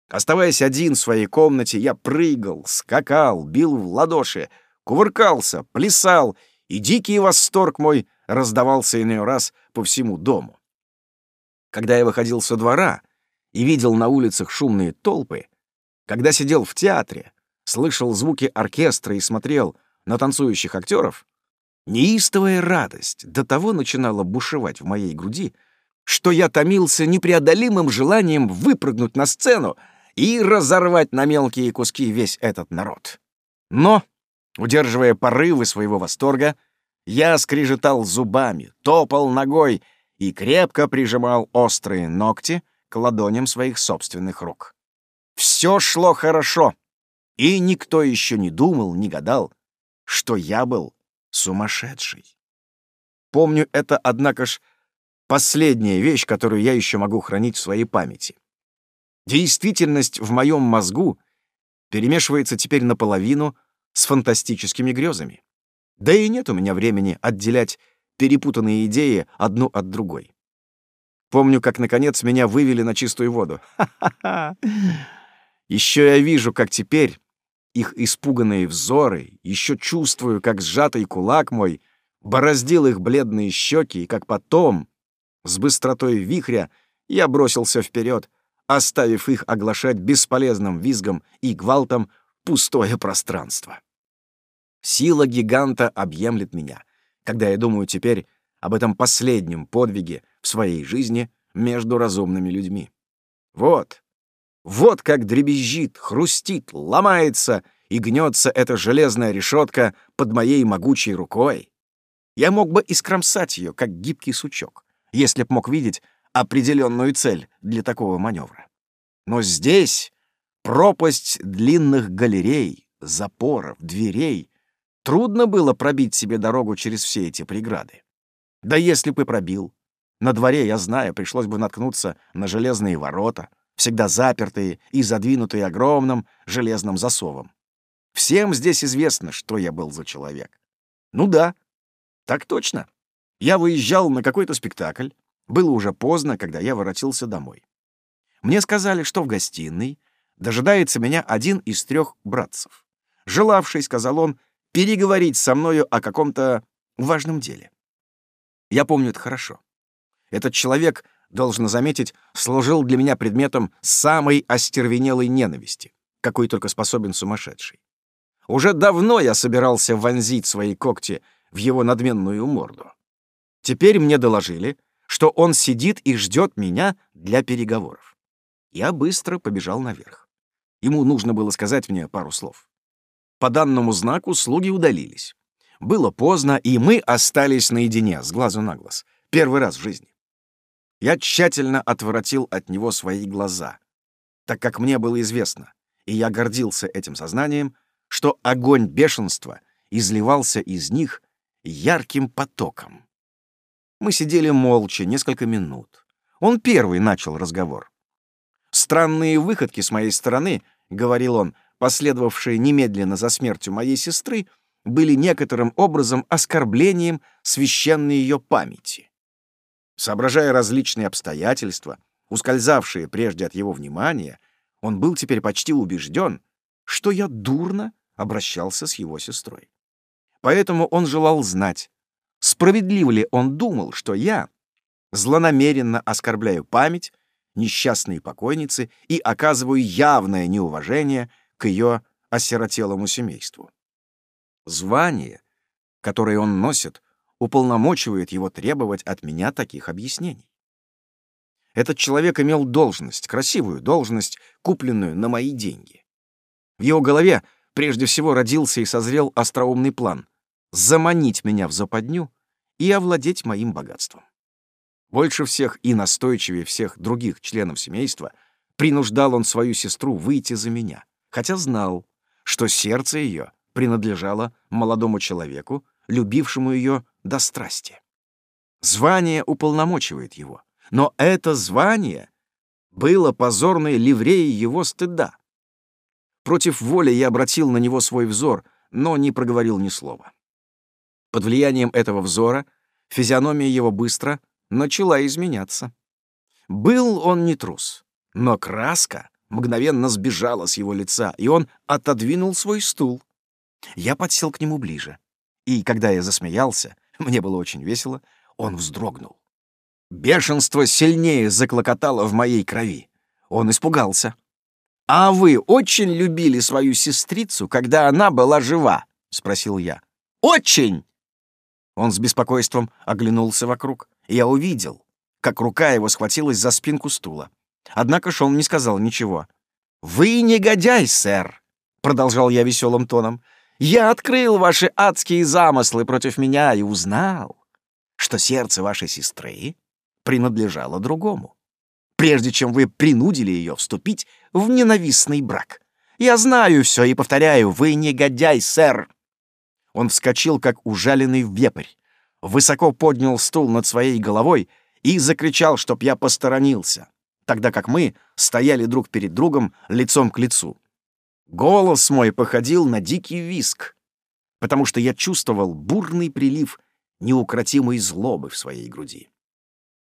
Оставаясь один в своей комнате, я прыгал, скакал, бил в ладоши, кувыркался, плясал и дикий восторг мой раздавался иной раз по всему дому. Когда я выходил со двора и видел на улицах шумные толпы, когда сидел в театре, слышал звуки оркестра и смотрел на танцующих актеров, неистовая радость до того начинала бушевать в моей груди, что я томился непреодолимым желанием выпрыгнуть на сцену и разорвать на мелкие куски весь этот народ. Но Удерживая порывы своего восторга, я скрежетал зубами, топал ногой и крепко прижимал острые ногти к ладоням своих собственных рук. Все шло хорошо, и никто еще не думал, не гадал, что я был сумасшедший. Помню это, однако ж, последняя вещь, которую я еще могу хранить в своей памяти. Действительность в моем мозгу перемешивается теперь наполовину с фантастическими грезами. Да и нет у меня времени отделять перепутанные идеи одну от другой. Помню, как, наконец, меня вывели на чистую воду. Ха-ха-ха! Еще я вижу, как теперь, их испуганные взоры, еще чувствую, как сжатый кулак мой бороздил их бледные щеки, и как потом, с быстротой вихря, я бросился вперед, оставив их оглашать бесполезным визгом и гвалтом пустое пространство. Сила гиганта объемлет меня, когда я думаю теперь об этом последнем подвиге в своей жизни между разумными людьми. Вот, вот как дребезжит, хрустит, ломается и гнется эта железная решетка под моей могучей рукой. Я мог бы искромсать ее, как гибкий сучок, если б мог видеть определенную цель для такого маневра. Но здесь пропасть длинных галерей, запоров, дверей. Трудно было пробить себе дорогу через все эти преграды. Да если бы пробил. На дворе, я знаю, пришлось бы наткнуться на железные ворота, всегда запертые и задвинутые огромным железным засовом. Всем здесь известно, что я был за человек. Ну да, так точно. Я выезжал на какой-то спектакль. Было уже поздно, когда я воротился домой. Мне сказали, что в гостиной дожидается меня один из трех братцев, желавший, сказал он, переговорить со мною о каком-то важном деле. Я помню это хорошо. Этот человек, должно заметить, служил для меня предметом самой остервенелой ненависти, какой только способен сумасшедший. Уже давно я собирался вонзить свои когти в его надменную морду. Теперь мне доложили, что он сидит и ждет меня для переговоров. Я быстро побежал наверх. Ему нужно было сказать мне пару слов. По данному знаку слуги удалились. Было поздно, и мы остались наедине, с глазу на глаз. Первый раз в жизни. Я тщательно отворотил от него свои глаза, так как мне было известно, и я гордился этим сознанием, что огонь бешенства изливался из них ярким потоком. Мы сидели молча несколько минут. Он первый начал разговор. Странные выходки с моей стороны, — говорил он, последовавшие немедленно за смертью моей сестры, были некоторым образом оскорблением священной ее памяти. Соображая различные обстоятельства, ускользавшие прежде от его внимания, он был теперь почти убежден, что я дурно обращался с его сестрой. Поэтому он желал знать, справедливо ли он думал, что я злонамеренно оскорбляю память несчастной покойницы и оказываю явное неуважение к ее осиротелому семейству. Звание, которое он носит, уполномочивает его требовать от меня таких объяснений. Этот человек имел должность, красивую должность, купленную на мои деньги. В его голове прежде всего родился и созрел остроумный план — заманить меня в западню и овладеть моим богатством больше всех и настойчивее всех других членов семейства, принуждал он свою сестру выйти за меня, хотя знал, что сердце ее принадлежало молодому человеку, любившему ее до страсти. Звание уполномочивает его, но это звание было позорной ливреей его стыда. Против воли я обратил на него свой взор, но не проговорил ни слова. Под влиянием этого взора физиономия его быстро начала изменяться. Был он не трус, но краска мгновенно сбежала с его лица, и он отодвинул свой стул. Я подсел к нему ближе, и когда я засмеялся, [laughs] мне было очень весело, он вздрогнул. Бешенство сильнее заклокотало в моей крови. Он испугался. «А вы очень любили свою сестрицу, когда она была жива?» — спросил я. «Очень!» Он с беспокойством оглянулся вокруг. Я увидел, как рука его схватилась за спинку стула. Однако ж он не сказал ничего. «Вы негодяй, сэр!» — продолжал я веселым тоном. «Я открыл ваши адские замыслы против меня и узнал, что сердце вашей сестры принадлежало другому, прежде чем вы принудили ее вступить в ненавистный брак. Я знаю все и повторяю, вы негодяй, сэр!» Он вскочил, как ужаленный вепрь, высоко поднял стул над своей головой и закричал, чтоб я посторонился, тогда как мы стояли друг перед другом лицом к лицу. Голос мой походил на дикий виск, потому что я чувствовал бурный прилив неукротимой злобы в своей груди.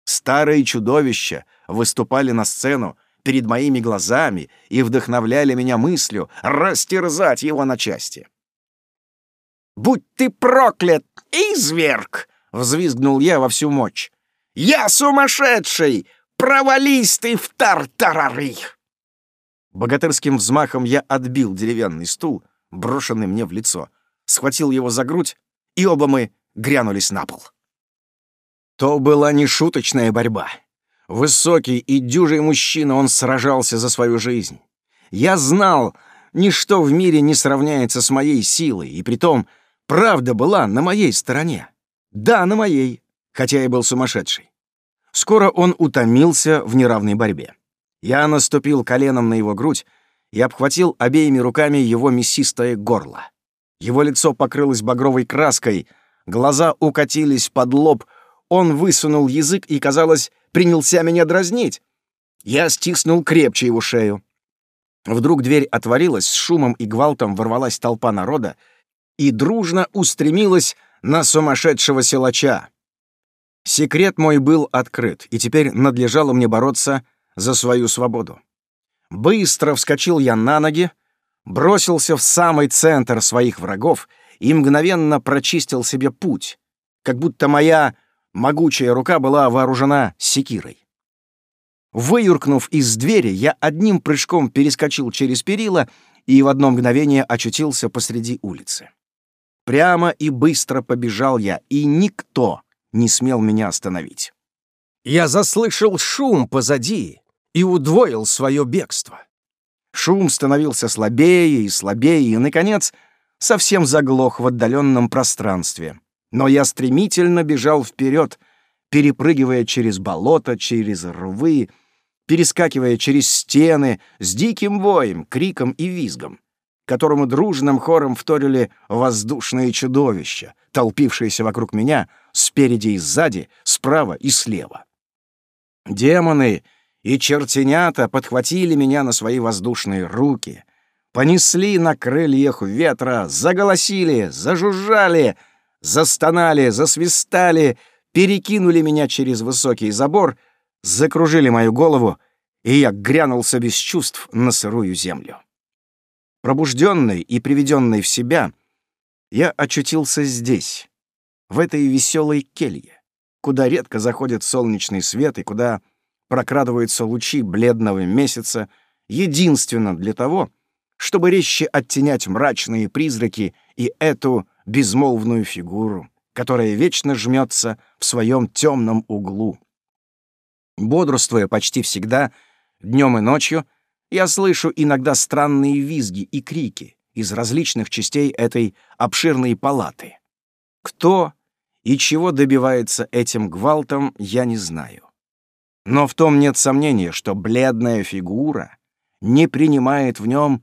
Старые чудовища выступали на сцену перед моими глазами и вдохновляли меня мыслью растерзать его на части. «Будь ты проклят, изверг!» — взвизгнул я во всю мощь. «Я сумасшедший! Провались ты в тартарары!» Богатырским взмахом я отбил деревянный стул, брошенный мне в лицо, схватил его за грудь, и оба мы грянулись на пол. То была не шуточная борьба. Высокий и дюжий мужчина, он сражался за свою жизнь. Я знал, ничто в мире не сравняется с моей силой, и притом правда была на моей стороне. Да, на моей, хотя и был сумасшедший. Скоро он утомился в неравной борьбе. Я наступил коленом на его грудь и обхватил обеими руками его мясистое горло. Его лицо покрылось багровой краской, глаза укатились под лоб, он высунул язык и, казалось, принялся меня дразнить. Я стиснул крепче его шею. Вдруг дверь отворилась, с шумом и гвалтом ворвалась толпа народа и дружно устремилась на сумасшедшего силача. Секрет мой был открыт, и теперь надлежало мне бороться за свою свободу. Быстро вскочил я на ноги, бросился в самый центр своих врагов и мгновенно прочистил себе путь, как будто моя могучая рука была вооружена секирой. Выюркнув из двери, я одним прыжком перескочил через перила и в одно мгновение очутился посреди улицы. Прямо и быстро побежал я, и никто не смел меня остановить. Я заслышал шум позади и удвоил свое бегство. Шум становился слабее и слабее, и, наконец, совсем заглох в отдаленном пространстве. Но я стремительно бежал вперед, перепрыгивая через болото, через рвы, перескакивая через стены с диким воем, криком и визгом, которому дружным хором вторили воздушные чудовища, толпившиеся вокруг меня спереди и сзади, справа и слева. Демоны и чертенята подхватили меня на свои воздушные руки, понесли на крыльях ветра, заголосили, зажужжали, застонали, засвистали, перекинули меня через высокий забор, закружили мою голову, и я грянулся без чувств на сырую землю. Пробужденный и приведенный в себя, я очутился здесь, в этой веселой келье куда редко заходит солнечный свет и куда прокрадываются лучи бледного месяца, единственно для того, чтобы резче оттенять мрачные призраки и эту безмолвную фигуру, которая вечно жмется в своем темном углу. Бодрствуя почти всегда, днем и ночью, я слышу иногда странные визги и крики из различных частей этой обширной палаты. Кто и чего добивается этим гвалтом, я не знаю. Но в том нет сомнения, что бледная фигура не принимает в нем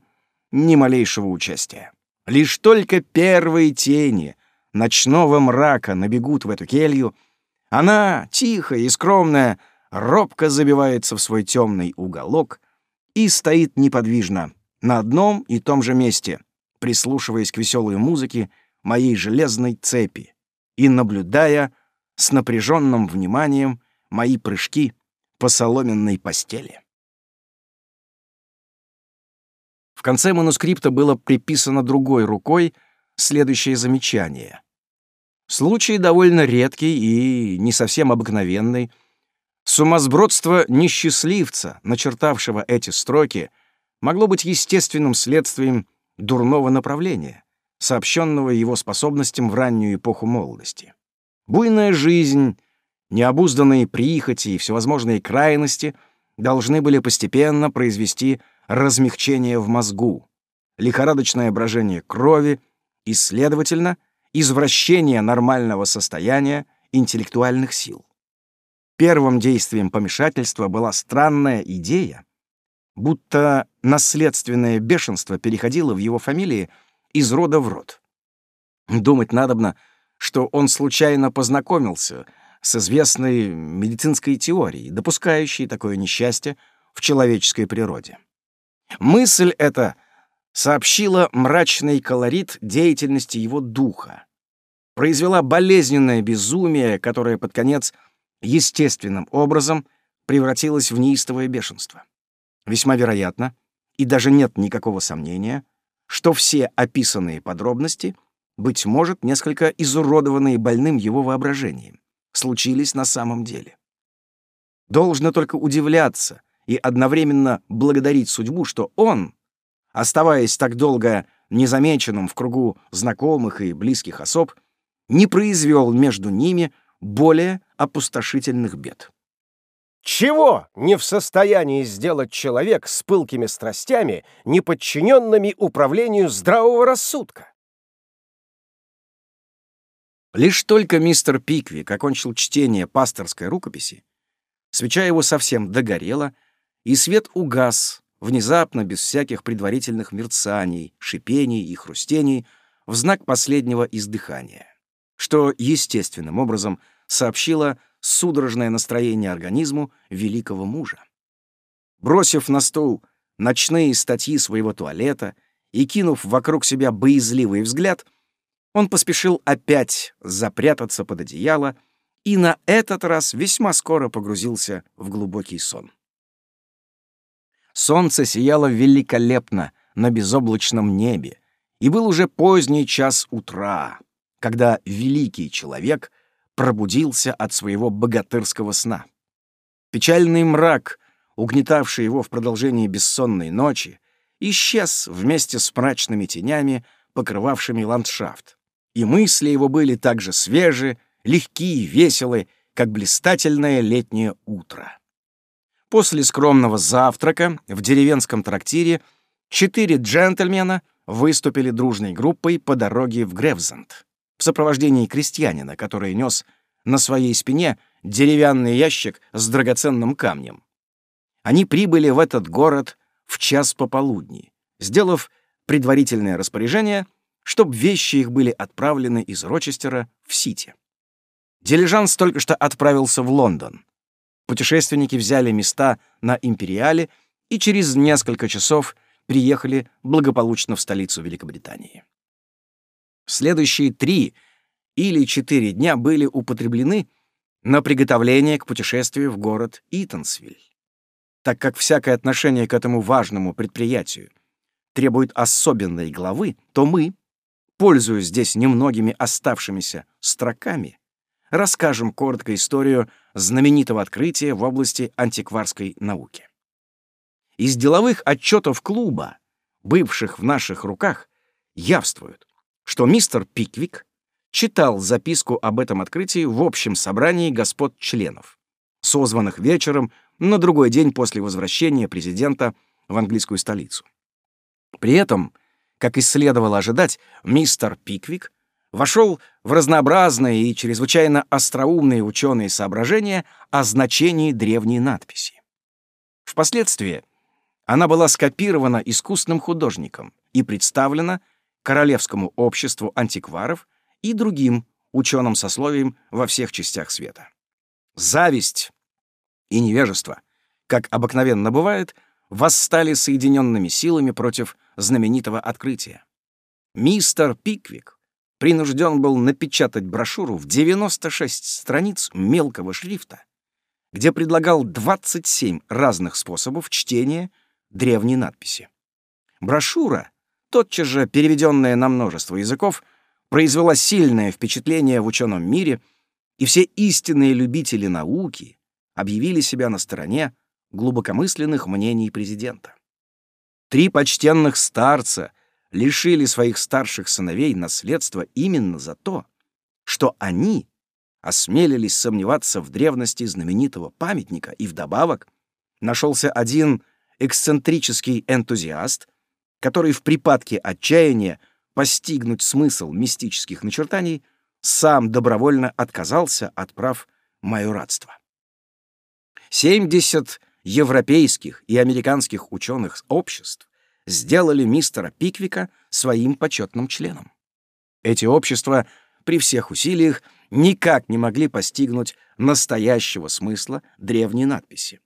ни малейшего участия. Лишь только первые тени ночного мрака набегут в эту келью, она, тихая и скромная, робко забивается в свой темный уголок и стоит неподвижно на одном и том же месте, прислушиваясь к веселой музыке моей железной цепи, и наблюдая с напряженным вниманием мои прыжки по соломенной постели. В конце манускрипта было приписано другой рукой следующее замечание. Случай довольно редкий и не совсем обыкновенный. Сумасбродство несчастливца, начертавшего эти строки, могло быть естественным следствием дурного направления сообщенного его способностям в раннюю эпоху молодости. Буйная жизнь, необузданные прихоти и всевозможные крайности должны были постепенно произвести размягчение в мозгу, лихорадочное брожение крови и, следовательно, извращение нормального состояния интеллектуальных сил. Первым действием помешательства была странная идея, будто наследственное бешенство переходило в его фамилии из рода в род. Думать надобно, что он случайно познакомился с известной медицинской теорией, допускающей такое несчастье в человеческой природе. Мысль эта сообщила мрачный колорит деятельности его духа, произвела болезненное безумие, которое под конец естественным образом превратилось в неистовое бешенство. Весьма вероятно, и даже нет никакого сомнения, что все описанные подробности, быть может, несколько изуродованные больным его воображением, случились на самом деле. Должно только удивляться и одновременно благодарить судьбу, что он, оставаясь так долго незамеченным в кругу знакомых и близких особ, не произвел между ними более опустошительных бед. Чего не в состоянии сделать человек с пылкими страстями, не подчиненными управлению здравого рассудка? Лишь только мистер Пиквик окончил чтение пасторской рукописи, свеча его совсем догорела, и свет угас, внезапно, без всяких предварительных мерцаний, шипений и хрустений, в знак последнего издыхания, что естественным образом сообщило судорожное настроение организму великого мужа. Бросив на стол ночные статьи своего туалета и кинув вокруг себя боязливый взгляд, он поспешил опять запрятаться под одеяло и на этот раз весьма скоро погрузился в глубокий сон. Солнце сияло великолепно на безоблачном небе, и был уже поздний час утра, когда великий человек пробудился от своего богатырского сна. Печальный мрак, угнетавший его в продолжении бессонной ночи, исчез вместе с мрачными тенями, покрывавшими ландшафт. И мысли его были так же свежи, легкие и веселы, как блистательное летнее утро. После скромного завтрака в деревенском трактире четыре джентльмена выступили дружной группой по дороге в Гревзент в сопровождении крестьянина, который нес на своей спине деревянный ящик с драгоценным камнем. Они прибыли в этот город в час пополудни, сделав предварительное распоряжение, чтобы вещи их были отправлены из Рочестера в Сити. Дилижанс только что отправился в Лондон. Путешественники взяли места на Империале и через несколько часов приехали благополучно в столицу Великобритании. Следующие три или четыре дня были употреблены на приготовление к путешествию в город Итансвиль. Так как всякое отношение к этому важному предприятию требует особенной главы, то мы, пользуясь здесь немногими оставшимися строками, расскажем коротко историю знаменитого открытия в области антикварской науки. Из деловых отчетов клуба, бывших в наших руках, явствует, что мистер Пиквик читал записку об этом открытии в общем собрании господ членов, созванных вечером на другой день после возвращения президента в английскую столицу. При этом, как и следовало ожидать, мистер Пиквик вошел в разнообразные и чрезвычайно остроумные ученые соображения о значении древней надписи. Впоследствии она была скопирована искусным художником и представлена Королевскому обществу антикваров и другим ученым сословиям во всех частях света. Зависть и невежество, как обыкновенно бывает, восстали соединенными силами против знаменитого открытия. Мистер Пиквик принужден был напечатать брошюру в 96 страниц мелкого шрифта, где предлагал 27 разных способов чтения древней надписи. Брошюра, тотчас же переведенная на множество языков, произвела сильное впечатление в ученом мире, и все истинные любители науки объявили себя на стороне глубокомысленных мнений президента. Три почтенных старца лишили своих старших сыновей наследства именно за то, что они осмелились сомневаться в древности знаменитого памятника, и вдобавок нашелся один эксцентрический энтузиаст, который в припадке отчаяния постигнуть смысл мистических начертаний сам добровольно отказался от прав майоратства. 70 европейских и американских ученых обществ сделали мистера Пиквика своим почетным членом. Эти общества при всех усилиях никак не могли постигнуть настоящего смысла древней надписи.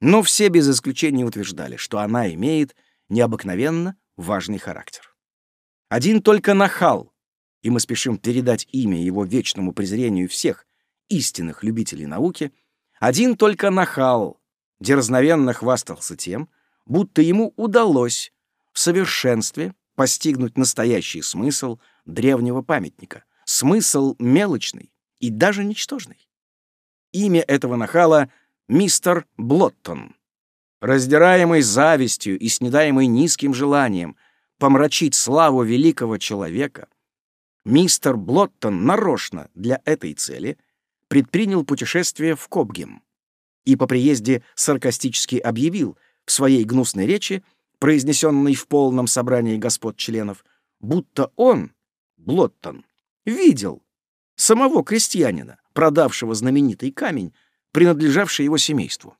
Но все без исключения утверждали, что она имеет необыкновенно важный характер. Один только нахал, и мы спешим передать имя его вечному презрению всех истинных любителей науки, один только нахал дерзновенно хвастался тем, будто ему удалось в совершенстве постигнуть настоящий смысл древнего памятника, смысл мелочный и даже ничтожный. Имя этого нахала — мистер Блоттон. Раздираемый завистью и снедаемый низким желанием помрачить славу великого человека, мистер Блоттон нарочно для этой цели предпринял путешествие в Кобгем и по приезде саркастически объявил в своей гнусной речи, произнесенной в полном собрании господ-членов, будто он, Блоттон, видел самого крестьянина, продавшего знаменитый камень, принадлежавший его семейству.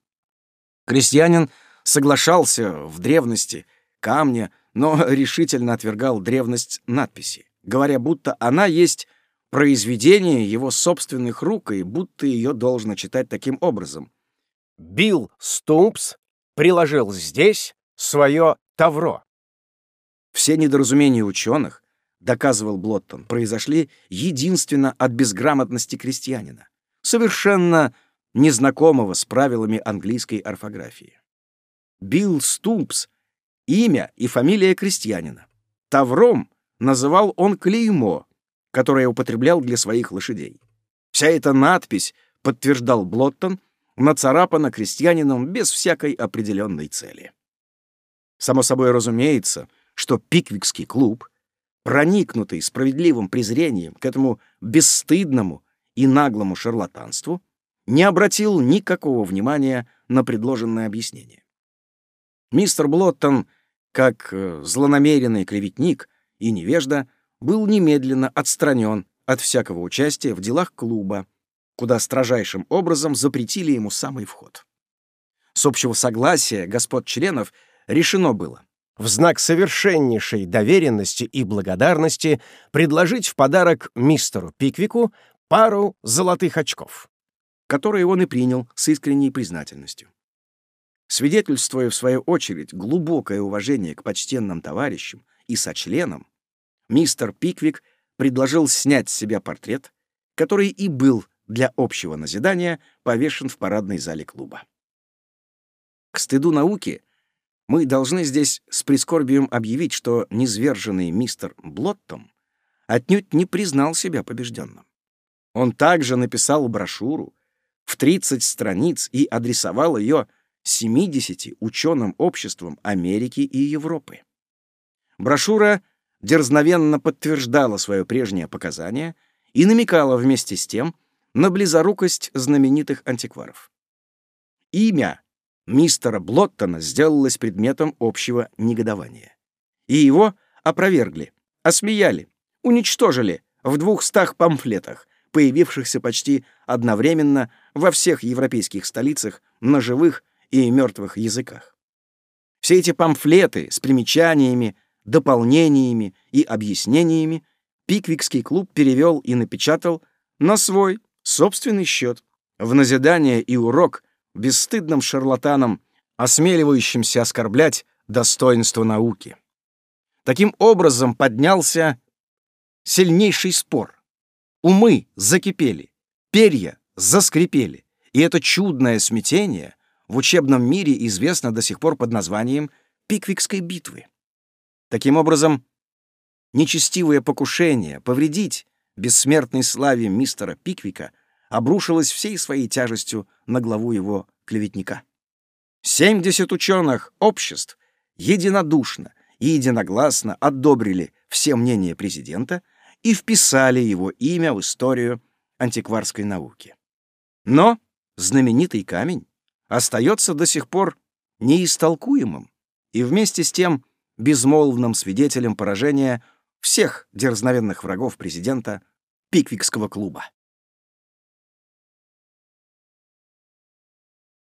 Крестьянин соглашался в древности камня, но решительно отвергал древность надписи, говоря, будто она есть произведение его собственных рук и будто ее должно читать таким образом. Билл Стумпс приложил здесь свое тавро. Все недоразумения ученых, доказывал Блоттон, произошли единственно от безграмотности крестьянина, совершенно незнакомого с правилами английской орфографии. Билл Стумпс — имя и фамилия крестьянина. Тавром называл он клеймо, которое употреблял для своих лошадей. Вся эта надпись, подтверждал Блоттон, нацарапана крестьянином без всякой определенной цели. Само собой разумеется, что Пиквикский клуб, проникнутый справедливым презрением к этому бесстыдному и наглому шарлатанству, не обратил никакого внимания на предложенное объяснение. Мистер Блоттон, как э, злонамеренный клеветник и невежда, был немедленно отстранен от всякого участия в делах клуба, куда строжайшим образом запретили ему самый вход. С общего согласия господ членов решено было в знак совершеннейшей доверенности и благодарности предложить в подарок мистеру Пиквику пару золотых очков которые он и принял с искренней признательностью. Свидетельствуя, в свою очередь, глубокое уважение к почтенным товарищам и сочленам, мистер Пиквик предложил снять с себя портрет, который и был для общего назидания повешен в парадной зале клуба. К стыду науки мы должны здесь с прискорбием объявить, что низверженный мистер Блоттом отнюдь не признал себя побежденным. Он также написал брошюру, в 30 страниц и адресовал ее 70 ученым обществам Америки и Европы. Брошюра дерзновенно подтверждала свое прежнее показание и намекала вместе с тем на близорукость знаменитых антикваров. Имя мистера Блоттона сделалось предметом общего негодования. И его опровергли, осмеяли, уничтожили в двухстах памфлетах, появившихся почти одновременно во всех европейских столицах на живых и мертвых языках. Все эти памфлеты с примечаниями, дополнениями и объяснениями Пиквикский клуб перевел и напечатал на свой собственный счет в назидание и урок бесстыдным шарлатанам, осмеливающимся оскорблять достоинство науки. Таким образом поднялся сильнейший спор. Умы закипели, перья заскрипели, и это чудное смятение в учебном мире известно до сих пор под названием Пиквикской битвы. Таким образом, нечестивое покушение повредить бессмертной славе мистера Пиквика обрушилось всей своей тяжестью на главу его клеветника. 70 ученых обществ единодушно и единогласно одобрили все мнения президента и вписали его имя в историю антикварской науки. Но знаменитый камень остается до сих пор неистолкуемым и вместе с тем безмолвным свидетелем поражения всех дерзновенных врагов президента Пиквикского клуба.